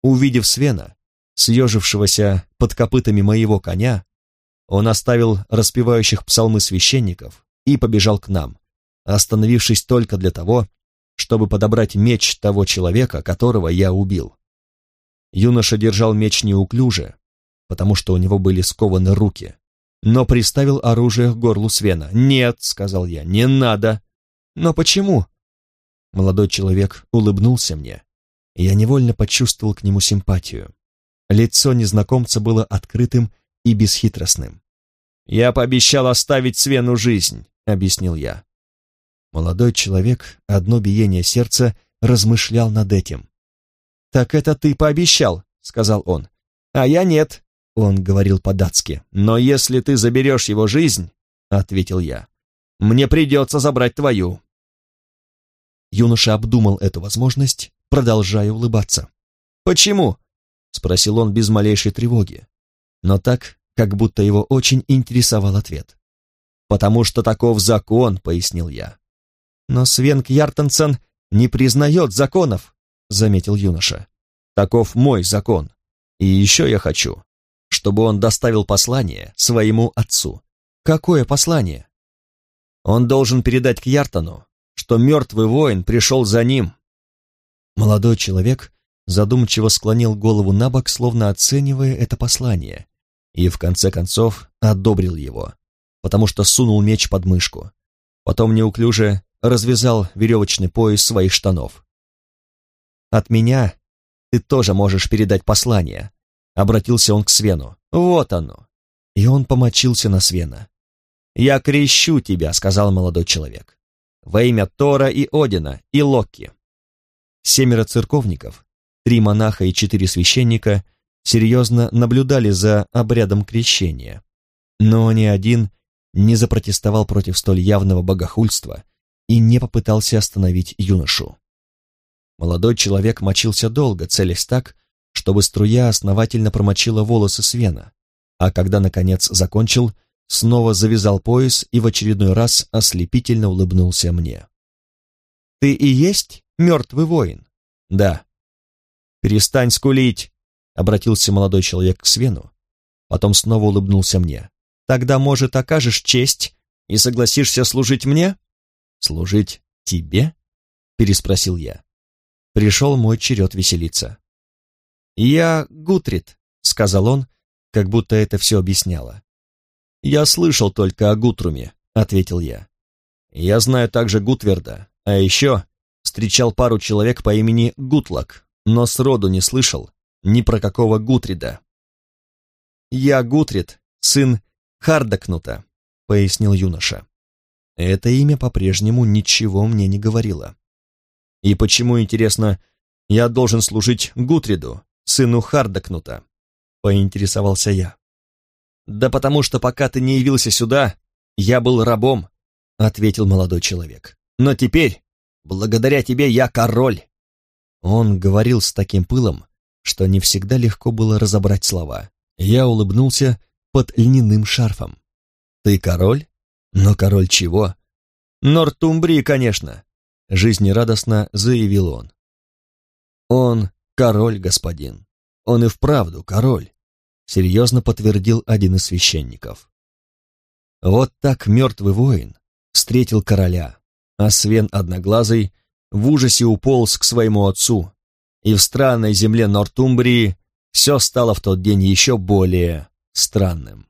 Увидев Свена, съежившегося под копытами моего коня, он оставил распевающих псалмы священников и побежал к нам, остановившись только для того, чтобы подобрать меч того человека, которого я убил. Юноша держал меч неуклюже, потому что у него были скованы руки, но приставил оружие к горлу Свена. «Нет», — сказал я, — «не надо». «Но почему?» Молодой человек улыбнулся мне, я невольно почувствовал к нему симпатию. Лицо незнакомца было открытым и бесхитростным. «Я пообещал оставить Свену жизнь», — объяснил я. Молодой человек, одно биение сердца, размышлял над этим. «Так это ты пообещал», — сказал он. «А я нет», — он говорил по-датски. «Но если ты заберешь его жизнь», — ответил я, — «мне придется забрать твою». Юноша обдумал эту возможность, продолжая улыбаться. «Почему?» — спросил он без малейшей тревоги, но так, как будто его очень интересовал ответ. «Потому что таков закон», — пояснил я. «Но Свенк Яртенсен не признает законов», — заметил юноша. «Таков мой закон. И еще я хочу, чтобы он доставил послание своему отцу». «Какое послание?» «Он должен передать к Яртону, что мертвый воин пришел за ним». Молодой человек задумчиво склонил голову на бок, словно оценивая это послание, и в конце концов одобрил его, потому что сунул меч под мышку. Потом неуклюже развязал веревочный пояс своих штанов. «От меня ты тоже можешь передать послание», — обратился он к Свену. «Вот оно». И он помочился на Свена. «Я крещу тебя», — сказал молодой человек, «во имя Тора и Одина и Локи». Семеро церковников, три монаха и четыре священника серьезно наблюдали за обрядом крещения, но ни один не запротестовал против столь явного богохульства и не попытался остановить юношу. Молодой человек мочился долго, целясь так, чтобы струя основательно промочила волосы Свена, а когда, наконец, закончил, снова завязал пояс и в очередной раз ослепительно улыбнулся мне. «Ты и есть мертвый воин?» «Да». «Перестань скулить!» — обратился молодой человек к Свену, потом снова улыбнулся мне. «Тогда, может, окажешь честь и согласишься служить мне?» «Служить тебе?» — переспросил я. Пришел мой черед веселиться. «Я Гутрид», — сказал он, как будто это все объясняло. «Я слышал только о Гутруме», — ответил я. «Я знаю также Гутверда, а еще встречал пару человек по имени Гутлак, но сроду не слышал ни про какого Гутрида». «Я Гутрид, сын Хардакнута», — пояснил юноша. Это имя по-прежнему ничего мне не говорило. И почему, интересно, я должен служить Гутриду, сыну Хардакнута? Поинтересовался я. Да потому что пока ты не явился сюда, я был рабом, ответил молодой человек. Но теперь, благодаря тебе, я король. Он говорил с таким пылом, что не всегда легко было разобрать слова. Я улыбнулся под льняным шарфом. «Ты король?» Но король чего? Нортумбрии, конечно, жизнерадостно заявил он. Он король, господин. Он и вправду король, серьезно подтвердил один из священников. Вот так мертвый воин встретил короля, а Свен Одноглазый в ужасе уполз к своему отцу, и в странной земле Нортумбрии все стало в тот день еще более странным.